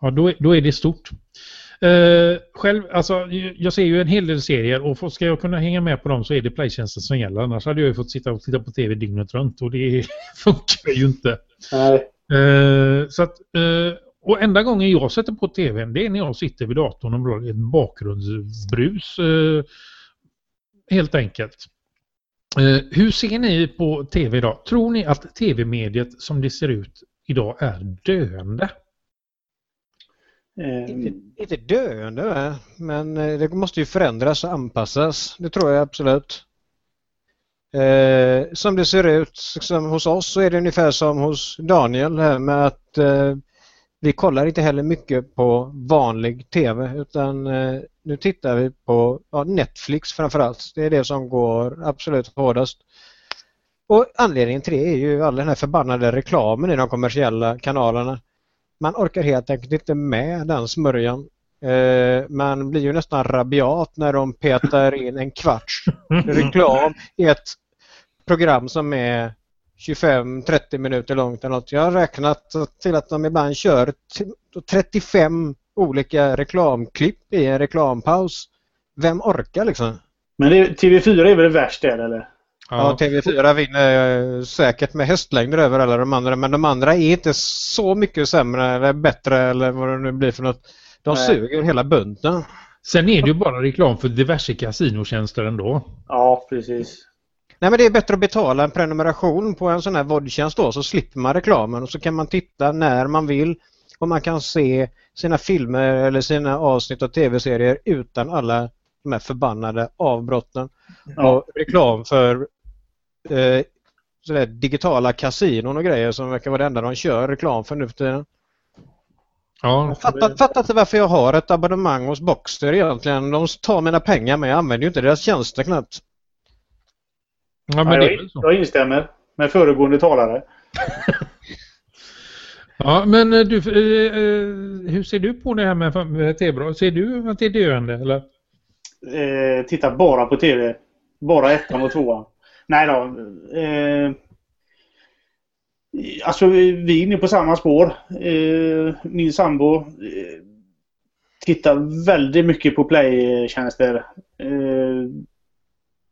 ja, då, då är det stort. Uh, själv, alltså, jag ser ju en hel del serier och ska jag kunna hänga med på dem så är det playtjänsten som gäller. Annars hade jag ju fått sitta och titta på tv dygnet runt och det funkar ju inte. Nej. Uh, så att, uh, och enda gången jag sätter på tvn det är när jag sitter vid datorn och har ett bakgrundsbrus. helt enkelt. hur ser ni på tv idag? Tror ni att tv-mediet som det ser ut idag är döende? Eh, inte, inte döende men eh, det måste ju förändras och anpassas. Det tror jag absolut. Eh, som det ser ut liksom, hos oss så är det ungefär som hos Daniel här med att eh, vi kollar inte heller mycket på vanlig TV utan eh, nu tittar vi på ja, Netflix framförallt. Det är det som går absolut hårdast. Och anledningen till det är ju all den här förbannade reklamen i de kommersiella kanalerna man orkar helt enkelt inte med den smörjan. Eh, man blir ju nästan rabiat när de petar in en kvarts reklam i ett program som är 25-30 minuter långt eller något. Jag har räknat till att de ibland kör 35 olika reklamklipp i en reklampaus. Vem orkar liksom? Men det, TV4 är väl värst där eller? Ja, TV4 vinner säkert med hästlängder över alla de andra men de andra är inte så mycket sämre eller bättre eller vad det nu blir för något. De Nej. suger hela bunten. Sen är det ju bara reklam för diverse kasinotjänster ändå. Ja, precis. Nej men det är bättre att betala en prenumeration på en sån här vodtjänst då så slipper man reklamen och så kan man titta när man vill och man kan se sina filmer eller sina avsnitt av tv-serier utan alla de här förbannade avbrotten. Ja. Och reklam för eh, sådär digitala kasinon och grejer som verkar vara det enda de kör reklam för nu för tiden. Ja, jag fattar, fattar inte varför jag har ett abonnemang hos Boxter egentligen. De tar mina pengar men jag använder ju inte deras tjänster knappt. Ja, men ja, jag, jag instämmer med föregående talare. ja, men eh, du, eh, eh, hur ser du på det här med tv? Ser du att det är döende eller? Eh, tittar bara på tv. Bara ettan och tvåan. Nej då. Eh, alltså vi är inne på samma spår. Eh, min sambo. Eh, tittar väldigt mycket på playtjänster. Eh,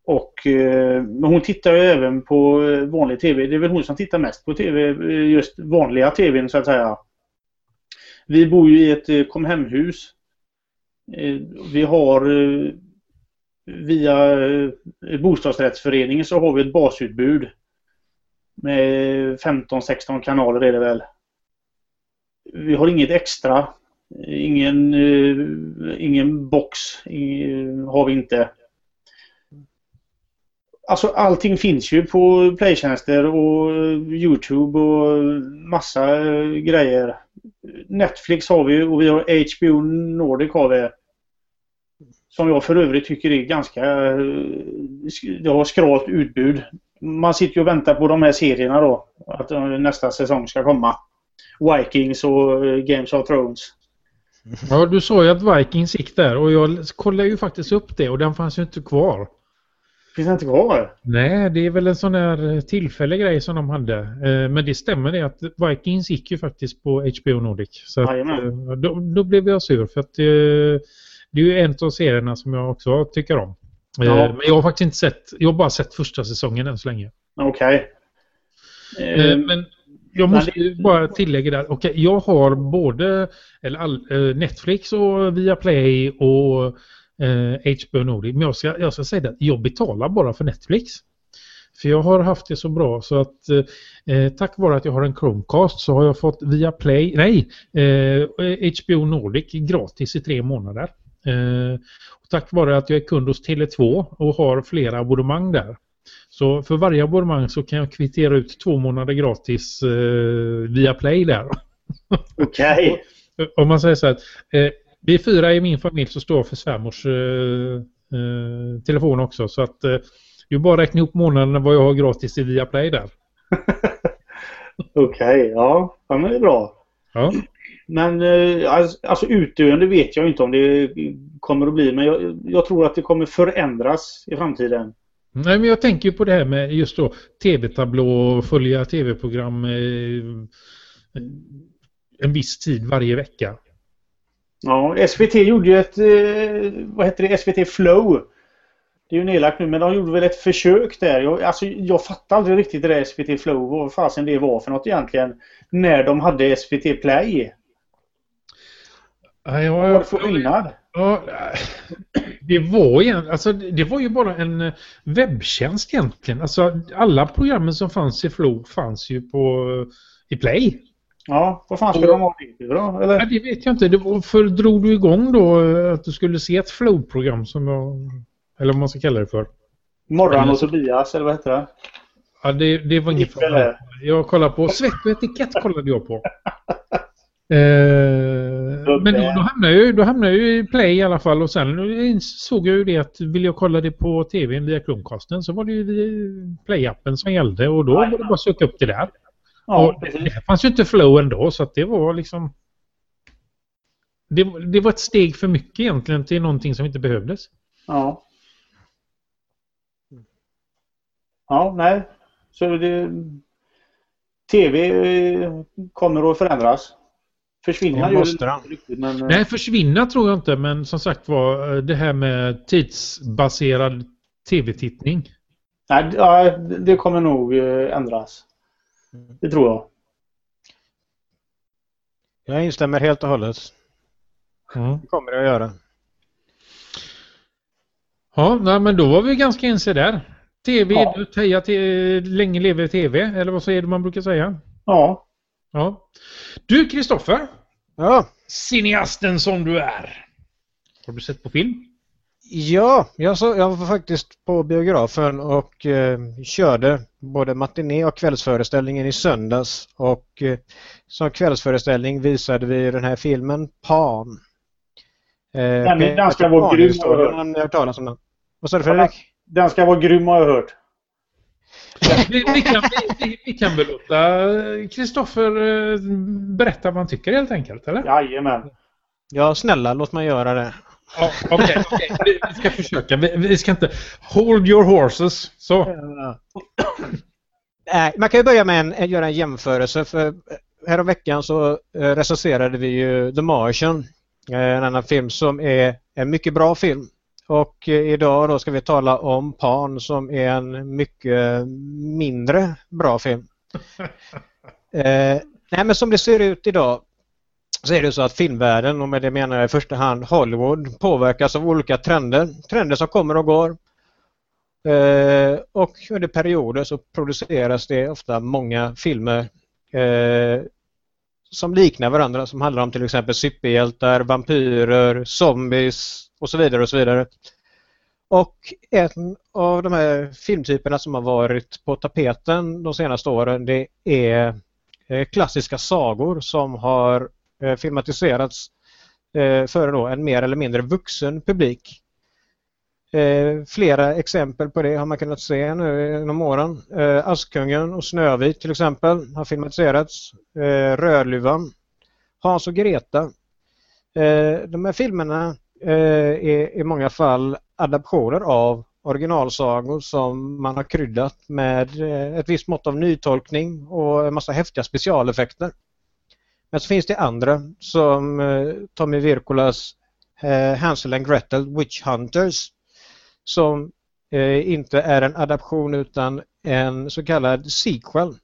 och eh, men hon tittar ju även på vanlig TV. Det är väl hon som tittar mest på TV, eh, just vanliga TVn så att säga. Vi bor ju i ett eh, kom hemhus. Eh, vi har via eh, bostadsrättsföreningen så har vi ett basutbud. Med 15-16 kanaler är det väl. Vi har inget extra. Ingen, eh, ingen box har vi inte. Alltså allting finns ju på playtjänster och Youtube och massa eh, grejer. Netflix har vi och vi har HBO Nordic har vi. Som jag för övrigt tycker är ganska... Det har skralt utbud. Man sitter ju och väntar på de här serierna då. Att nästa säsong ska komma. Vikings och Games of Thrones. Ja, du sa ju att Vikings gick där och jag kollade ju faktiskt upp det och den fanns ju inte kvar. Finns den inte kvar? Nej, det är väl en sån där tillfällig grej som de hade. Eh, men det stämmer det att Vikings gick ju faktiskt på HBO Nordic. Så att, eh, då, då, blev jag sur för att eh, det är ju en av serierna som jag också tycker om. Ja. Men jag har faktiskt inte sett, jag har bara sett första säsongen än så länge. Okej. Okay. Men jag måste det... bara tillägga där. Okay, jag har både eller Netflix och Viaplay och eh, HBO Nordic. Men jag ska, jag ska säga att jag betalar bara för Netflix. För jag har haft det så bra så att eh, tack vare att jag har en Chromecast så har jag fått via Play, nej, eh, HBO Nordic gratis i tre månader. Eh, och tack vare att jag är kund hos Tele2 och har flera abonnemang där. Så för varje abonnemang så kan jag kvittera ut två månader gratis eh, via Play där. Okej. Okay. Om man säger så här, eh, vi är fyra i min familj som står för svärmors eh, eh, telefon också. Så att eh, du bara räkna ihop månaderna vad jag har gratis i Viaplay där. Okej, okay, ja. ja. men det är bra. Ja. Men eh, alltså, alltså utdöende vet jag inte om det kommer att bli. Men jag, jag tror att det kommer förändras i framtiden. Nej, men jag tänker på det här med just då tv-tablå och följa tv-program en viss tid varje vecka. Ja, SVT gjorde ju ett, eh, vad heter det, SVT Flow. Det är ju nedlagt nu men de gjorde väl ett försök där. Jag, alltså, jag fattar aldrig riktigt det där SVT Flow, vad fasen det var för något egentligen. När de hade SVT Play. Ja, vad var det för skillnad? Ja, det, var igen, alltså, det var ju bara en eh, webbtjänst egentligen. Alltså, alla programmen som fanns i Flow fanns ju på, i Play. Ja, vad fan skulle de ha det då? Eller? Ja, det vet jag inte. Det var, för drog du igång då eh, att du skulle se ett flow-program som jag... Eller vad man ska kalla det för? Morran och Tobias, eller vad heter det? Ja, det, det var inget fråga. Jag kollade på Svett och etikett kollade jag på. eh, men då, då, hamnade jag, då hamnade jag i Play i alla fall och sen såg jag ju det att vill jag kolla det på tvn via Chromekasten så var det ju Play-appen som gällde och då var det bara att söka upp det där. Ja, och det fanns ju inte flow ändå så att det var liksom... Det, det var ett steg för mycket egentligen till någonting som inte behövdes. Ja. Ja, nej. Så det... TV eh, kommer att förändras. Försvinna gör det riktigt, men... Eh- nej, försvinna tror jag inte, men som sagt var eh, det här med tidsbaserad tv-tittning. Nej, ja, det kommer nog ändras. Det tror jag. Jag instämmer helt och hållet. Mm. Det kommer jag att göra. Ja, nej, men då var vi ganska ense där. TV, ja. du teja till länge lever TV, eller vad säger du man brukar säga? Ja. Ja. Du, Kristoffer. Ja. Cineasten som du är. Har du sett på film? Ja, jag, så, jag var faktiskt på biografen och eh, körde både matiné och kvällsföreställningen i söndags och eh, som kvällsföreställning visade vi den här filmen Pan. Eh, den, den ska vara grym har jag hört talas om den. Vad sa du Fredrik? Den ska vara grym har jag hört. Vi, vi, kan, vi, vi, kan väl låta Kristoffer eh, berätta vad han tycker helt enkelt, eller? Jajamän. Ja, snälla, låt mig göra det. Ja, Okej, okay, okay. vi, vi ska försöka. Vi, vi, ska inte... Hold your horses. Så. Nej, man kan ju börja med att göra en jämförelse. För här veckan så eh, recenserade vi ju The Martian. En annan film som är en mycket bra film. Och idag då ska vi tala om Pan som är en mycket mindre bra film. eh, nej men som det ser ut idag så är det så att filmvärlden, och med det menar jag i första hand Hollywood, påverkas av olika trender. Trender som kommer och går. Eh, och under perioder så produceras det ofta många filmer eh, som liknar varandra som handlar om till exempel superhjältar, vampyrer, zombies och så vidare och så vidare. Och en av de här filmtyperna som har varit på tapeten de senaste åren det är eh, klassiska sagor som har eh, filmatiserats eh, för en mer eller mindre vuxen publik. Eh, flera exempel på det har man kunnat se nu genom åren. Eh, Askungen och Snövit till exempel har filmatiserats. Eh, Rödluvan, Hans och Greta. De här filmerna är i många fall adaptioner av originalsagor som man har kryddat med ett visst mått av nytolkning och en massa häftiga specialeffekter. Men så finns det andra som Tommy Virkolas Hansel and Gretel Witch Hunters som eh, inte är en adaption utan en så kallad sequel.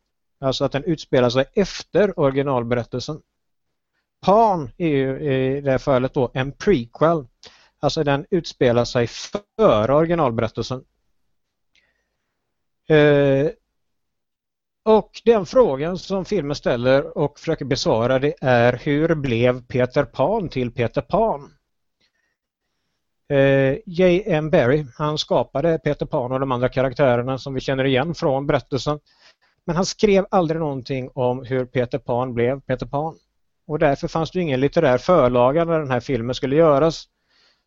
Alltså att den utspelar sig efter originalberättelsen. Pan är ju i det här fallet då en prequel Alltså den utspelar sig före originalberättelsen. Eh, och den frågan som filmen ställer och försöker besvara det är hur blev Peter Pan till Peter Pan? Eh, J.M. Barry, han skapade Peter Pan och de andra karaktärerna som vi känner igen från berättelsen. Men han skrev aldrig någonting om hur Peter Pan blev Peter Pan. Och därför fanns det ingen litterär förlaga när den här filmen skulle göras.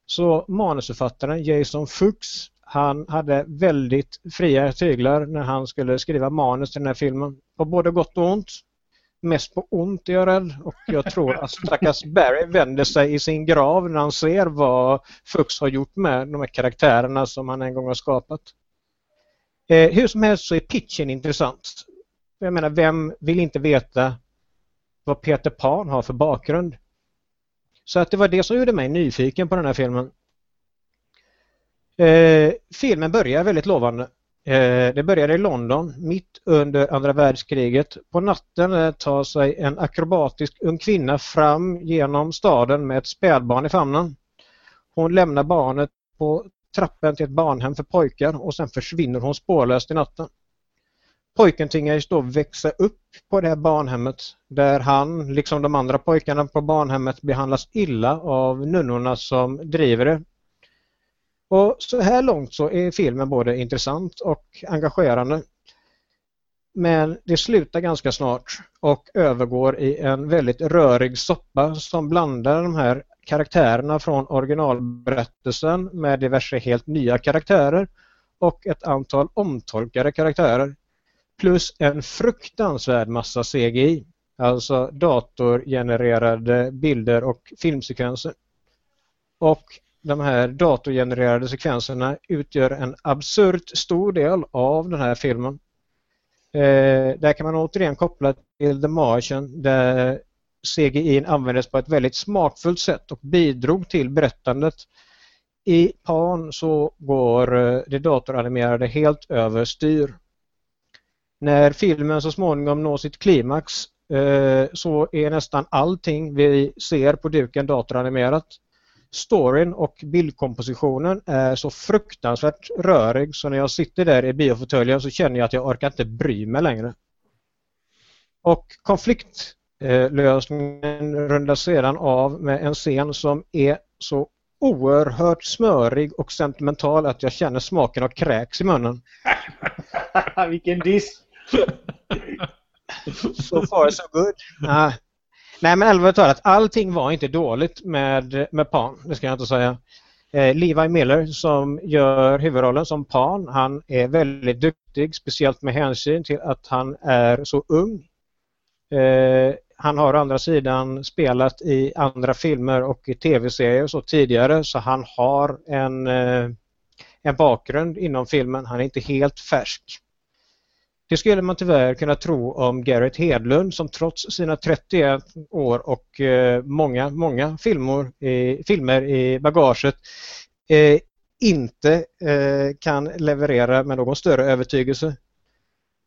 Så manusförfattaren Jason Fuchs han hade väldigt fria tyglar när han skulle skriva manus till den här filmen. På både gott och ont. Mest på ont är jag rädd och jag tror att stackars Barry vänder sig i sin grav när han ser vad Fuchs har gjort med de här karaktärerna som han en gång har skapat. Eh, hur som helst så är pitchen intressant. Jag menar, vem vill inte veta vad Peter Pan har för bakgrund? Så att det var det som gjorde mig nyfiken på den här filmen. Eh, filmen börjar väldigt lovande. Eh, det började i London mitt under andra världskriget. På natten eh, tar sig en akrobatisk ung kvinna fram genom staden med ett spädbarn i famnen. Hon lämnar barnet på trappen till ett barnhem för pojkar och sen försvinner hon spårlöst i natten. Pojken tvingas då växa upp på det här barnhemmet där han, liksom de andra pojkarna på barnhemmet, behandlas illa av nunnorna som driver det. Och så här långt så är filmen både intressant och engagerande. Men det slutar ganska snart och övergår i en väldigt rörig soppa som blandar de här karaktärerna från originalberättelsen med diverse helt nya karaktärer och ett antal omtolkade karaktärer plus en fruktansvärd massa CGI, alltså datorgenererade bilder och filmsekvenser. Och de här datorgenererade sekvenserna utgör en absurt stor del av den här filmen. Eh, där kan man återigen koppla till The Martian där CGI användes på ett väldigt smakfullt sätt och bidrog till berättandet. I Pan så går eh, det datoranimerade helt över styr. När filmen så småningom når sitt klimax eh, så är nästan allting vi ser på duken datoranimerat. Storyn och bildkompositionen är så fruktansvärt rörig så när jag sitter där i biofåtöljen så känner jag att jag orkar inte bry mig längre. Och konfliktlösningen rundas sedan av med en scen som är så oerhört smörig och sentimental att jag känner smaken av kräks i munnen. Vilken diss! so far so good. Ah. Nej men allvarligt talat, allting var inte dåligt med, med Pan, det ska jag inte säga. Eh, Levi Miller som gör huvudrollen som Pan, han är väldigt duktig, speciellt med hänsyn till att han är så ung. Eh, han har å andra sidan spelat i andra filmer och i tv-serier så tidigare så han har en, eh, en bakgrund inom filmen, han är inte helt färsk. Det skulle man tyvärr kunna tro om Garrett Hedlund som trots sina 31 år och eh, många, många filmer, i, filmer i bagaget eh, inte eh, kan leverera med någon större övertygelse.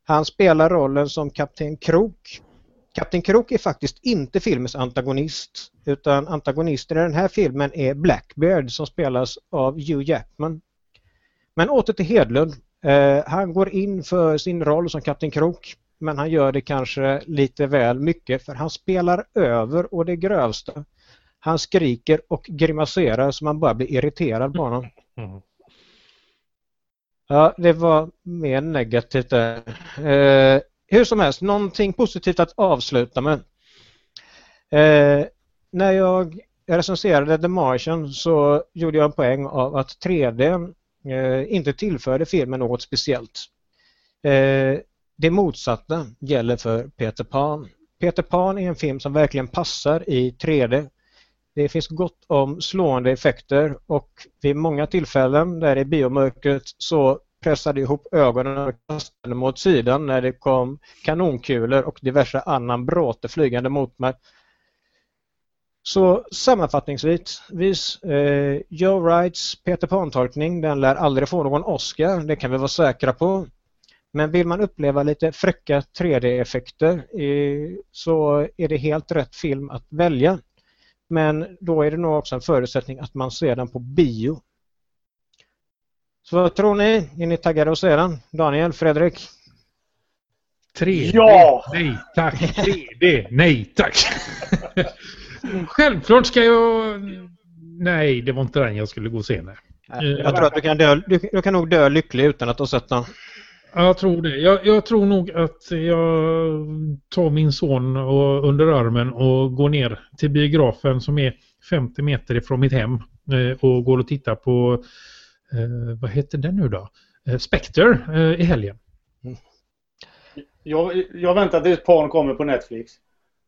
Han spelar rollen som Kapten Krok. Kapten Krok är faktiskt inte filmens antagonist utan antagonisten i den här filmen är Blackbeard som spelas av Hugh Jackman. Men åter till Hedlund. Eh, han går in för sin roll som Kapten Krok men han gör det kanske lite väl mycket för han spelar över och det grövsta. Han skriker och grimaserar så man bara blir irriterad på honom. Mm. Ja, det var mer negativt där. Eh, hur som helst, någonting positivt att avsluta med. Eh, när jag recenserade The Martian så gjorde jag en poäng av att 3D eh, Eh, inte tillförde filmen något speciellt. Eh, det motsatta gäller för Peter Pan. Peter Pan är en film som verkligen passar i 3D. Det finns gott om slående effekter och vid många tillfällen där i biomörkret så pressade ihop ögonen och kastade mot sidan när det kom kanonkulor och diverse annan bråte flygande mot mig. Så sammanfattningsvis, eh, Joe Wrights Peter Pan-tolkning den lär aldrig få någon Oscar, det kan vi vara säkra på. Men vill man uppleva lite fräcka 3D-effekter eh, så är det helt rätt film att välja. Men då är det nog också en förutsättning att man ser den på bio. Så vad tror ni? Är ni taggade att se den? Daniel, Fredrik? 3D? Ja! Nej tack! 3D? Nej tack! Självklart ska jag... Nej, det var inte den jag skulle gå och se. Nej. Jag tror att du kan, dö, du, du kan nog dö lycklig utan att ha sett den. Jag tror det. Jag, jag, tror nog att jag tar min son och, under armen och går ner till biografen som är 50 meter ifrån mitt hem eh, och går och tittar på eh, vad heter den nu då? Eh, Spectre eh, i helgen. Jag, jag väntar tills Pan kommer på Netflix.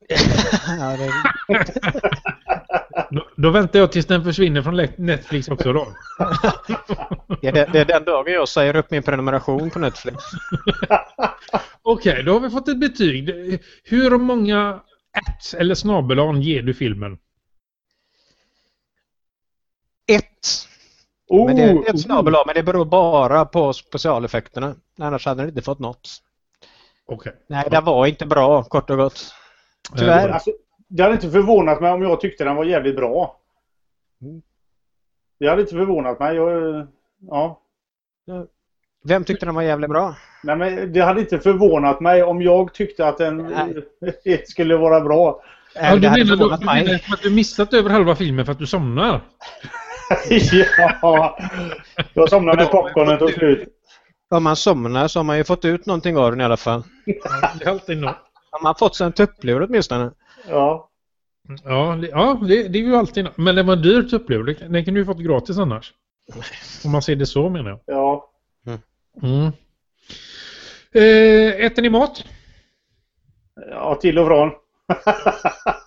Ja, det... då, då, väntar jag tills den försvinner från Netflix också då. det, det, är den dagen jag säger upp min prenumeration på Netflix. Okej, okay, då har vi fått ett betyg. Hur många ett eller snabelan ger du filmen? Ett. Oh, men det är ett snabel men det beror bara på specialeffekterna. Annars hade den inte fått något. Okay. Nej, den var inte bra kort och gott. Tyvärr. Alltså, det hade inte förvånat mig om jag tyckte den var jävligt bra. Mm. Det hade inte förvånat mig. Jag, ja. Vem tyckte den var jävligt bra? Nej, men det hade inte förvånat mig om jag tyckte att den skulle vara bra. Ja, du menar, du, du menar att du missat över halva filmen för att du somnar? ja, jag somnade när popcornen tog slut. Om man somnar så har man ju fått ut någonting av den i alla fall. det är alltid något. Har man fått sig en tupplur åtminstone? Ja. Ja, ja det, det är ju alltid Men det var en dyr tupplur. Den kan du ju fått gratis annars. Om man ser det så menar jag. Ja. Mm. Eh, äter ni mat? Ja, till och från.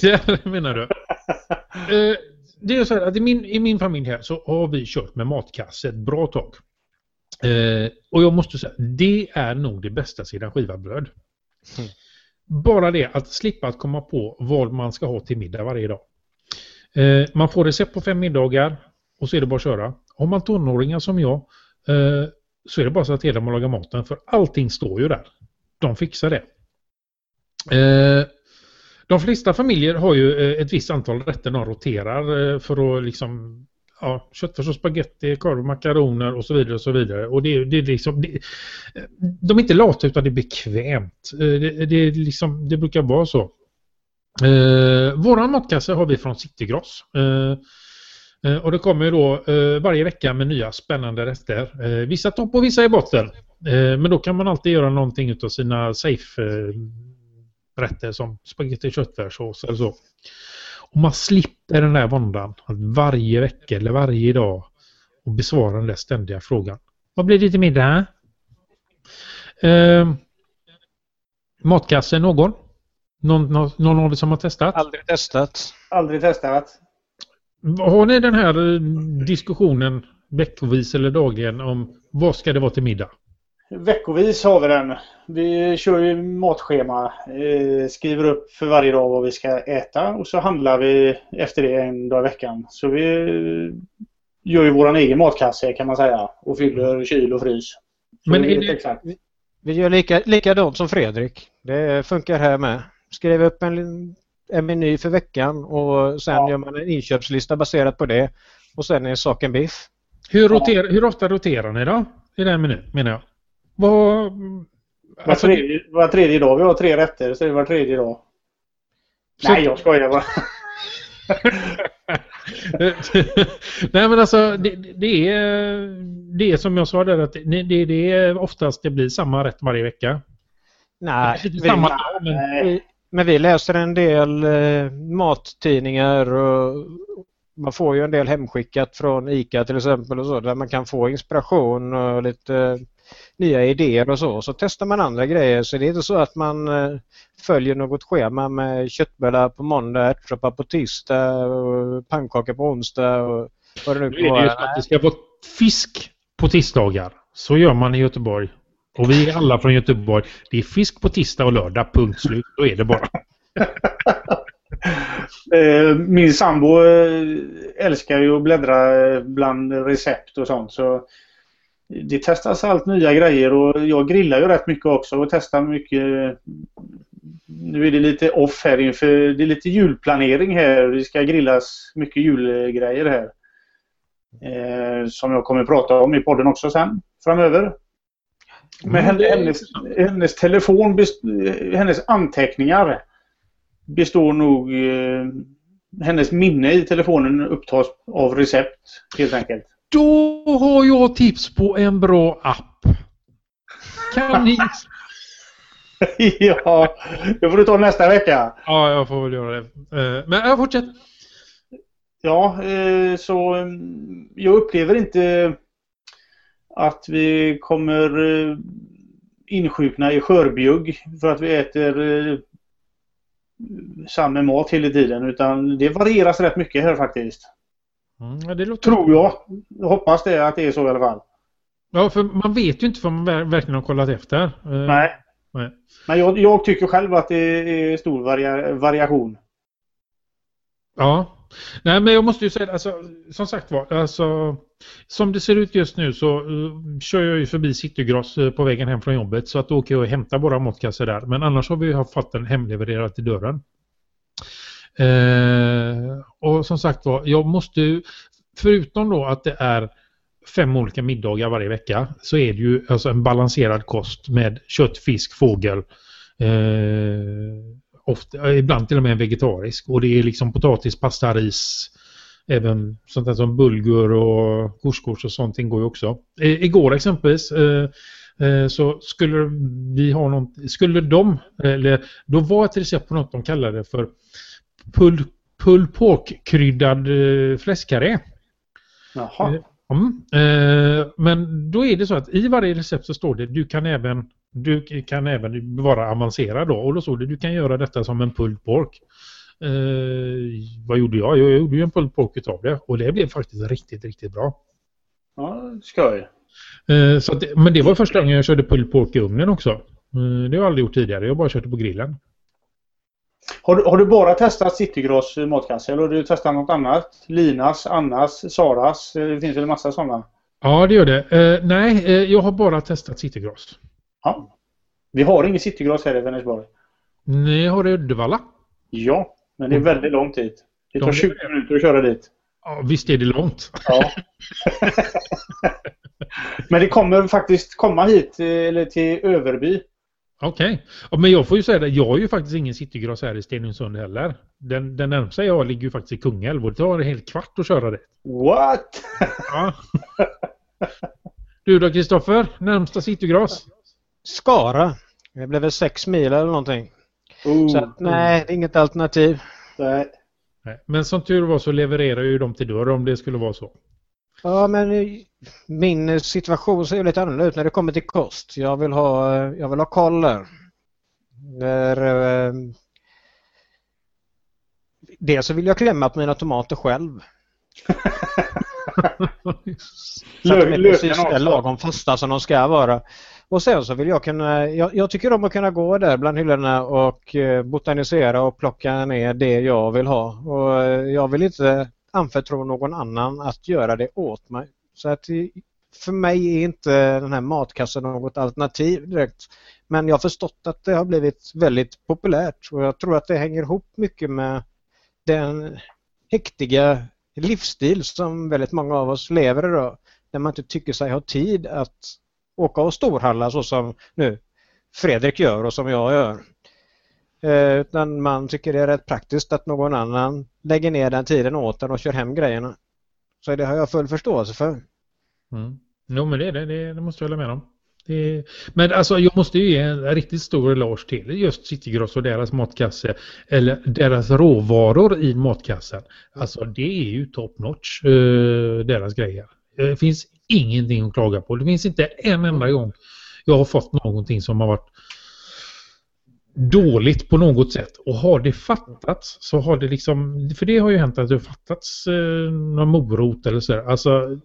det, det menar du. Eh, det är så här att i min, i min familj här så har vi kört med matkasse ett bra tag. Eh, och jag måste säga, det är nog det bästa sedan skiva bröd. Mm. Bara det att slippa att komma på vad man ska ha till middag varje dag. Eh, man får recept på fem middagar och så är det bara att köra. Har man tonåringar som jag eh, så är det bara att säga till dem att laga maten för allting står ju där. De fixar det. Eh, de flesta familjer har ju eh, ett visst antal rätter de roterar eh, för att liksom ja, köttfärs och spagetti, korv, makaroner och så vidare och så vidare. Och det, det är liksom, det, de är inte lata utan det är bekvämt. Eh, det, det, liksom, det brukar vara så. Eh, våran matkasse har vi från Citygross. Eh, eh och det kommer då eh, varje vecka med nya spännande rätter. Eh, vissa topp och vissa i botten. Eh, men då kan man alltid göra någonting av sina safe eh, rätter som spagetti köttfärssås eller så. Och man slipper den där våndan att varje vecka eller varje dag och besvara den där ständiga frågan. Vad blir det till middag? Eh, matkasse någon? Någon, någon, någon av er som har testat? Aldrig testat. Aldrig testat. Har ni den här diskussionen veckovis eller dagligen om vad ska det vara till middag? Veckovis har vi den. Vi kör ju matschema. Eh, skriver upp för varje dag vad vi ska äta och så handlar vi efter det en dag i veckan. Så vi gör ju våran egen matkasse kan man säga och fyller kyl och frys. Så Men vi är vet det- exakt. Vi gör lika, likadant som Fredrik. Det funkar här med. Skriv upp en, en meny för veckan och sen Ja. gör man en inköpslista baserat på det. Och sen är saken biff. Hur, roter, hur ofta roterar ni då? I den menyn menar jag. Vad... Var Alltså, tredje, var tredje dag. Vi har tre rätter så det är var tredje dag. Så- Nej, jag skojar bara. Nej men alltså det, det, är, det är som jag sa där att det, det, det är oftast det blir samma rätt varje vecka. Nej, vi, samma dag men vi, men vi läser en del eh, mattidningar och man får ju en del hemskickat från ICA till exempel och så där man kan få inspiration och lite eh, nya idéer och så. Så testar man andra grejer så det är inte så att man eh, följer något schema med köttbullar på måndag, ärtsoppa på tisdag och pannkaka på onsdag och vad det nu nu är det ju så att det ska vara fisk på tisdagar. Så gör man i Göteborg. Och vi är alla från Göteborg. Det är fisk på tisdag och lördag, punkt slut. Då är det bara. Eh, Min sambo eh, älskar ju att bläddra bland recept och sånt. Så det testas allt nya grejer och jag grillar ju rätt mycket också och testar mycket. Nu är det lite off här inför, det är lite julplanering här. Det ska grillas mycket julgrejer här. Eh, som jag kommer prata om i podden också sen framöver. Men Mm, hennes, hennes telefon, best, hennes anteckningar består nog... Eh, hennes minne i telefonen upptas av recept helt enkelt. Då har jag tips på en bra app. Kan ni... ja, det får du ta nästa vecka. Ja, jag får väl göra det. Eh, Men jag fortsätt. Ja, eh, så mm, jag upplever inte att vi kommer eh, insjukna i skörbjugg för att vi äter eh, samma mat hela tiden utan det varieras rätt mycket här faktiskt. Mm, det låter... Tror jag. Jag hoppas det att det är så i alla fall. Ja, för man vet ju inte för man ver- verkligen har kollat efter. Eh, Nej. nej. Men jag, jag tycker själv att det är stor varia, variation. Ja. Nej, men jag måste ju säga, alltså, som sagt var, alltså, som det ser ut just nu så uh, kör jag ju förbi Citygross uh, på vägen hem från jobbet så att då åker jag och hämtar våra matkassar där. Men annars har vi ju fått den hemlevererad till dörren. Eh, och som sagt var, jag måste ju, förutom då att det är fem olika middagar varje vecka så är det ju alltså en balanserad kost med kött, fisk, fågel. Eh, ofta, eh, ibland till och med en vegetarisk. Och det är liksom potatis, pasta, ris. Även sånt där som bulgur och couscous och sånt går ju också. Eh, igår exempelvis eh, eh, så skulle vi ha något, skulle de, eller då var ett recept på något de kallade för pull, pull pork kryddad eh, fläskkarré. Jaha. Eh, Mm. Eh, men då är det så att i varje recept så står det du kan även du kan även vara avancerad då och då står det du kan göra detta som en pulled pork. Vad gjorde jag? Jag gjorde ju en pulled pork utav det och det blev faktiskt riktigt, riktigt bra. Ja, skoj. Så det- men det var första gången jag körde pulled pork i ugnen också. Det har jag aldrig gjort tidigare, jag bara kört det på grillen. Har du, har du bara testat Citygross matkasse eller har du testat något annat? Linas, Annas, Saras? Eh, Det finns väl en massa sådana? Ja, det gör det. Eh, nej, eh, jag har bara testat Citygross. Ja. Vi har ingen Citygross här i Vänersborg. Ni har det i Uddevalla? Ja, men det är väldigt långt dit. Det tar De- 20 minuter att köra dit. Ja, visst är det långt. Ja. men det kommer faktiskt komma hit, eller till Överby. Okej. Ja, men jag får ju säga det, jag har ju faktiskt ingen citygross här i Stenungsund heller. Den, den närmsta jag ligger ju faktiskt i Kungälv och det tar en hel kvart att köra det. What? Ja. Du då Kristoffer, närmsta citygross? Skara. Det blev väl sex mil eller någonting. Oh, Så att, nej, det är inget alternativ. nej. Nej. Men som tur var så levererar ju de till dörr om det skulle vara så. Ja, men min situation ser lite annorlunda ut när det kommer till kost. Jag vill ha, jag vill ha koll där. där eh, dels så vill jag klämma på mina tomater själv. så att de är precis lagom fasta som de ska vara. Och sen så vill jag kunna, jag, jag, tycker om att kunna gå där bland hyllorna och eh, botanisera och plocka ner det jag vill ha. Och eh, jag vill inte anförtro någon annan att göra det åt mig. Så att för mig är inte den här matkassen något alternativ direkt. Men jag har förstått att det har blivit väldigt populärt och jag tror att det hänger ihop mycket med den hektiga livsstil som väldigt många av oss lever idag. Där man inte tycker sig ha tid att åka och storhandla så som nu Fredrik gör och som jag gör. Eh, utan man tycker det är rätt praktiskt att någon annan lägger ner den tiden åt en och kör hem grejerna. Så det har jag full förståelse för. Mm. Jo men det är det, det, det måste jag hålla med om. Det, men alltså jag måste ju ge en riktigt stor eloge till just Citygross och deras matkasse. Eller deras råvaror i matkassen. Alltså det är ju top notch, eh, deras grejer. Det finns ingenting att klaga på. Det finns inte en enda gång jag har fått någonting som har varit dåligt på något sätt. Och har det fattats så har det liksom, för det har ju hänt att det har fattats eh, någon morot eller så. Alltså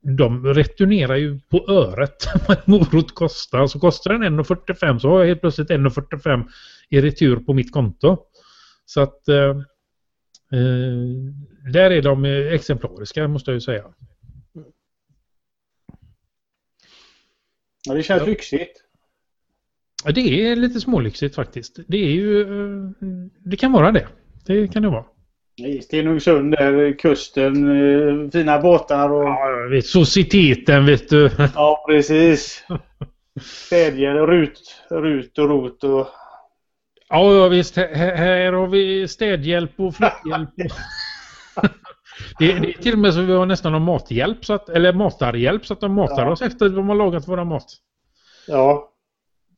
de returnerar ju på öret vad en morot kostar. Så kostar den 1,45 så har jag helt plötsligt 1,45 i retur på mitt konto. Så att eh, eh, där är de exemplariska måste jag ju säga. Ja, det känns ja. lyxigt. Ja, det är lite smålyxigt faktiskt. Det är ju... Eh, det kan vara det. Det kan det vara. I Stenungsund där kusten, eh, fina båtar och... Ja, vet, societeten vet du. Ja, precis. Städhjälp, rut, rut och rot och... Ja, visst. Här, här har vi städhjälp och flytthjälp. det, det, är till och med så vi har nästan någon mathjälp, så att, eller matarhjälp, så att de matar ja. oss efter att de har lagat våra mat. Ja.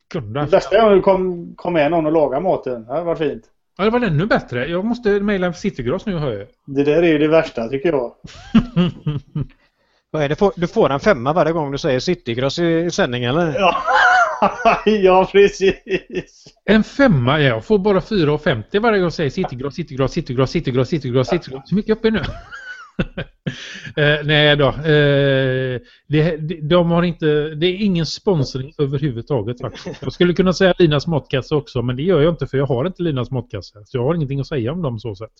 Kunde. Det bästa är om det kom, kom med någon och laga maten. Det var fint. Ja, det var ännu bättre. Jag måste mejla Citygross nu hör jag. Det där är ju det värsta tycker jag. Vad är det? Du får en femma varje gång du säger Citygross i sändning eller? Ja, ja precis. En femma? Jag får bara 4,50 varje gång jag säger Citygross, Citygross, Citygross, Citygross, Citygross, Citygross. Hur mycket uppe nu? eh, nej då. Eh, det, de har inte, det är ingen sponsring överhuvudtaget faktiskt. Jag skulle kunna säga Linas matkasse också men det gör jag inte för jag har inte Linas matkasse. Så jag har ingenting att säga om dem så sätt.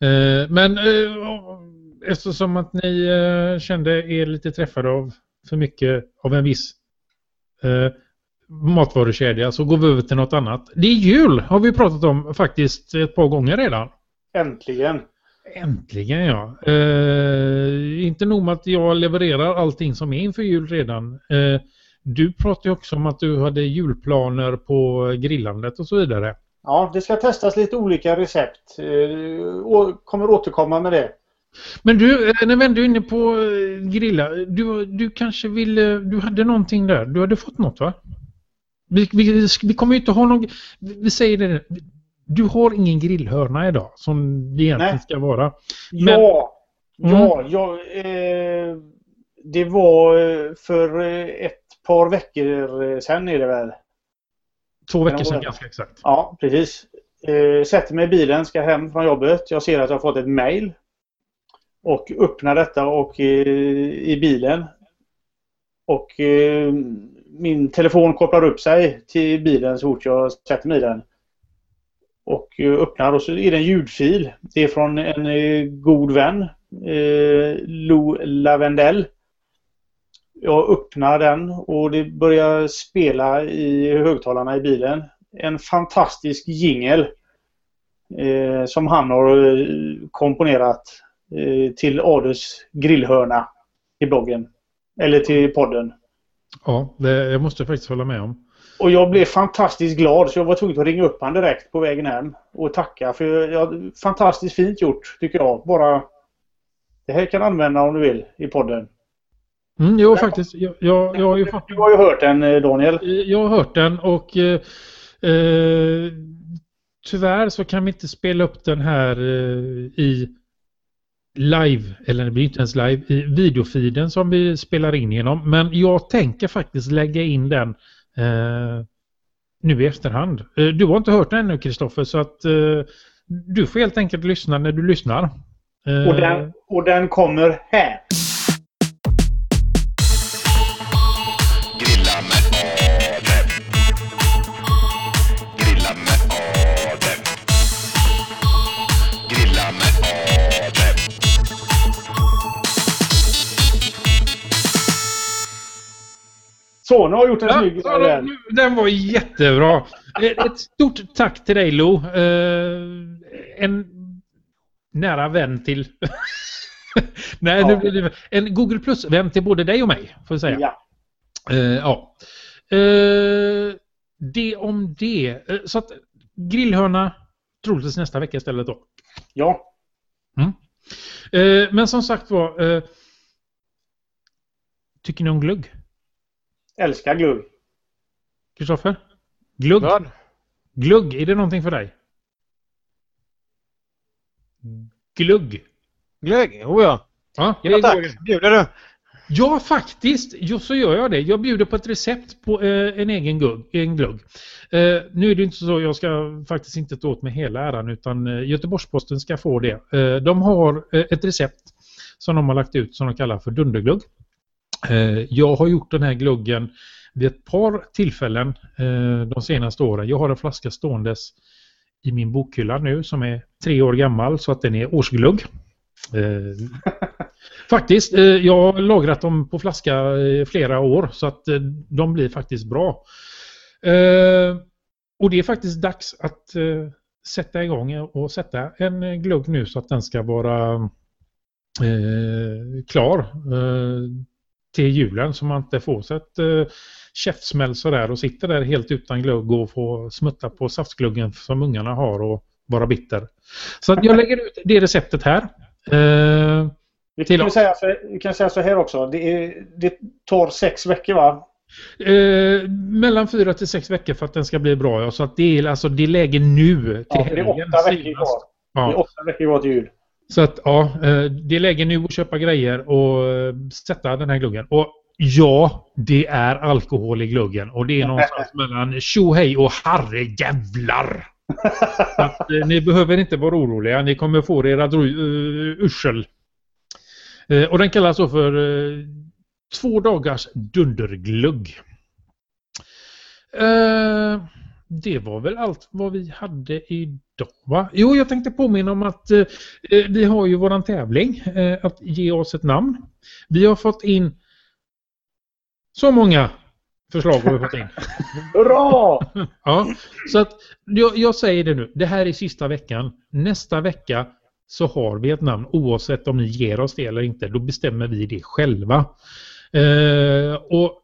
Eh, men eh, eftersom att ni eh, kände er lite träffade av för mycket av en viss eh, matvarukedja så går vi över till något annat. Det är jul har vi pratat om faktiskt ett par gånger redan. Äntligen! Äntligen ja. Eh, inte nog med att jag levererar allting som är inför jul redan. Eh, du pratade också om att du hade julplaner på grillandet och så vidare. Ja, det ska testas lite olika recept. Eh, kommer återkomma med det. Men du, eh, när ändå är inne på eh, grilla. Du, du kanske ville... Du hade någonting där. Du hade fått något va? Vi, vi, vi kommer ju inte ha någon... Vi säger det du har ingen grillhörna idag som det egentligen Nej. ska vara. Men... Ja, ja, mm. ja eh, det var eh, för eh, ett par veckor sedan är det väl. Två veckor sedan ganska exakt. Ja, precis. Eh, sätter mig i bilen, ska hem från jobbet. Jag ser att jag har fått ett mail. Och öppnar detta och eh, i bilen. Och eh, min telefon kopplar upp sig till bilen så fort jag sätter mig i den. Och eh, öppnar och så är det en ljudfil. Det är från en eh, god vän. Eh, Lou Lavendel. Jag öppnar den och det börjar spela i högtalarna i bilen. En fantastisk jingel. Eh, som han har eh, komponerat eh, till Adus grillhörna i bloggen. Eller till podden. Ja, det, jag måste faktiskt hålla med om. Och jag blev fantastiskt glad så jag var tvungen att ringa upp honom direkt på vägen hem och tacka för jag, fantastiskt fint gjort tycker jag. Bara Det här kan du använda om du vill i podden. Mm, jo, faktiskt. Jag, jag, jag har ju fått... Du har ju hört den eh, Daniel. Jag har hört den och eh, eh, tyvärr så kan vi inte spela upp den här eh, i live, eller det blir inte ens live, i videofiden som vi spelar in genom. Men jag tänker faktiskt lägga in den eh, Eh, nu i efterhand. Eh, du har inte hört den ännu Kristoffer så att eh, du får helt enkelt lyssna när du lyssnar. Eh, Och den, och den kommer här. Så, nu har gjort en Ja, snygg ja, nu- den var jättebra. Ett stort tack till dig Lo. Eh, En nära vän till... Nej, nu Ja. blir det en Google Plus-vän till både dig och mig, får jag säga. Ja. Eh, ja. Eh, det om det. Så att grillhörna troligtvis nästa vecka istället då. ja. Eh, men som sagt var. Tycker ni om glugg? Älskar glugg. Kristoffer? Glugg? Vad? Glugg, är det någonting för dig? Glugg? Glögg? Oh ja. Ja, det Ja tack. Bjuder du? Ja, faktiskt. Jo, så gör jag det. Jag bjuder på ett recept på eh, en egen glugg. En glugg. Eh, nu är det inte så, jag ska faktiskt inte ta åt mig hela äran utan eh, Göteborgs-Posten ska få det. Eh, de har eh, ett recept som de har lagt ut som de kallar för dunderglugg. Eh, jag har gjort den här gluggen vid ett par tillfällen eh, de senaste åren. Jag har en flaska ståendes i min bokhylla nu som är tre år gammal så att den är årsglugg. Eh, faktiskt, jag har lagrat dem på flaska i flera år så att de blir faktiskt bra. Och det är faktiskt dags att sätta igång och sätta en glugg nu så att den ska vara klar till julen så man inte får sig ett eh, käftsmäll sådär och sitter där helt utan glugg och får smutta på saftgluggen som ungarna har och vara bitter. Så att jag lägger ut det receptet här. Eh, Vi kan, säga så, vi kan säga så här också. Det, är, det tar sex veckor va? Eh, mellan fyra till sex veckor för att den ska bli bra. Ja. Så att det är alltså det är läge nu till Ja, det är åtta veckor kvar. Det är Ja. åtta veckor kvar till jul. Så att ja, eh, det läge nu att köpa grejer och eh, sätta den här gluggen. Och ja, det är alkohol i gluggen och det är någonstans mellan tjohej och herrejävlar. Att, eh, ni behöver inte vara oroliga. Ni kommer få era uh, ursel. Eh, och den kallas då för eh, två dagars dunderglugg. Eh, det var väl allt vad vi hade idag va? Jo, jag tänkte påminna om att eh, eh, vi har ju våran tävling eh, att ge oss ett namn. Vi har fått in så många förslag har vi fått in. Hurra! Ja, så att jag, jag säger det nu. Det här är sista veckan. Nästa vecka så har vi ett namn oavsett om ni ger oss det eller inte. Då bestämmer vi det själva. Eh, och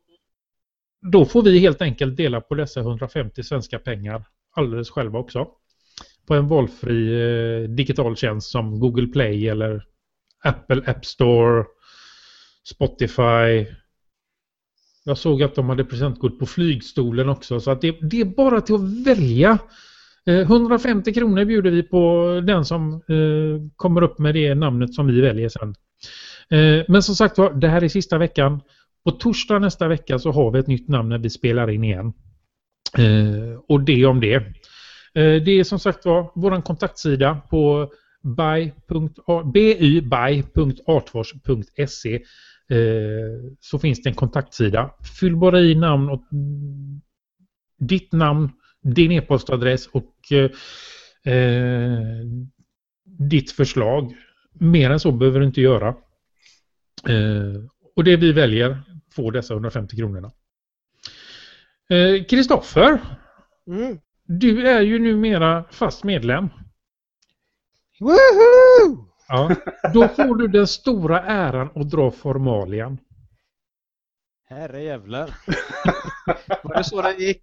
då får vi helt enkelt dela på dessa 150 svenska pengar alldeles själva också. På en valfri eh, digital tjänst som Google Play eller Apple App Store, Spotify, jag såg att de hade presentkort på flygstolen också så att det, det är bara till att välja. Eh, 150 kronor bjuder vi på den som eh, kommer upp med det namnet som vi väljer sen. Eh, men som sagt var, det här är sista veckan. På torsdag nästa vecka så har vi ett nytt namn när vi spelar in igen. Eh, och det om det. Eh, det är som sagt var vår kontaktsida på by.artfors.se eh, så finns det en kontaktsida. Fyll bara i namn och ditt namn, din e-postadress och eh, eh ditt förslag. Mer än så behöver du inte göra. Eh, Eh, och det vi väljer får dessa 150 kronorna. Eh, Kristoffer, Mm. du är ju numera fast medlem. Woohoo! Ja, då får du den stora äran att dra formalian. Herre jävlar. Var det så det gick?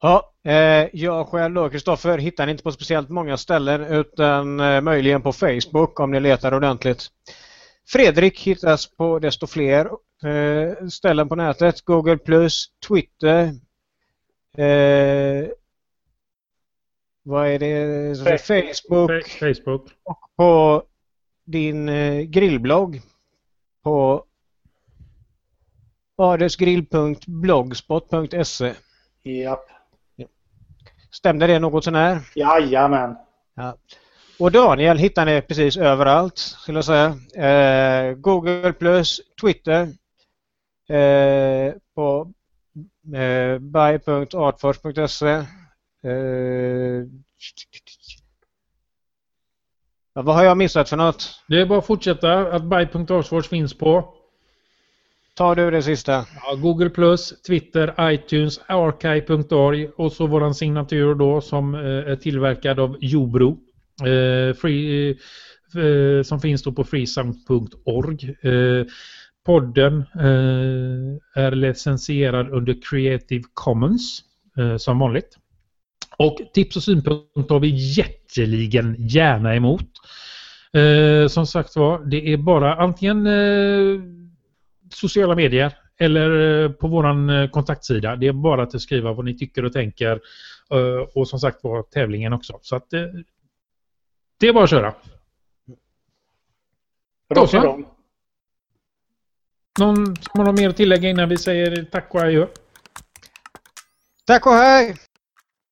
Ja, eh, jag själv då, Kristoffer, hittar ni inte på speciellt många ställen utan eh, möjligen på Facebook om ni letar ordentligt. Fredrik hittas på desto fler eh, ställen på nätet. Google+, Twitter. Eh, vad är det? Facebook Fa- Facebook. och på din eh, grillblogg på adelsgrill.blogspot.se. Japp. Stämde det något sånär? Jajamän. Ja. Och Daniel hittar ni precis överallt skulle jag säga. Eh, Google Twitter. Eh, på eh, by.artforce.se. Eh, ja, vad har jag missat för något? Det är bara att fortsätta att buy.artsforce finns på Tar du det sista? ja, Google+, Twitter, iTunes, archive.org och så våran signatur då som eh, är tillverkad av Jobro. Eh, free, eh, eh, som finns då på freesound.org. Eh, podden eh, är licensierad under Creative Commons eh, som vanligt. Och tips och synpunkter har vi jätteligen gärna emot. Eh, som sagt var, det är bara antingen eh, sociala medier eller eh, på vår eh, kontaktsida. Det är bara att skriva vad ni tycker och tänker. Eh, och som sagt var tävlingen också. Så att det är bara att köra. Då så. Någon som har något mer att tillägga innan vi säger tack och adjö? Tack och hej!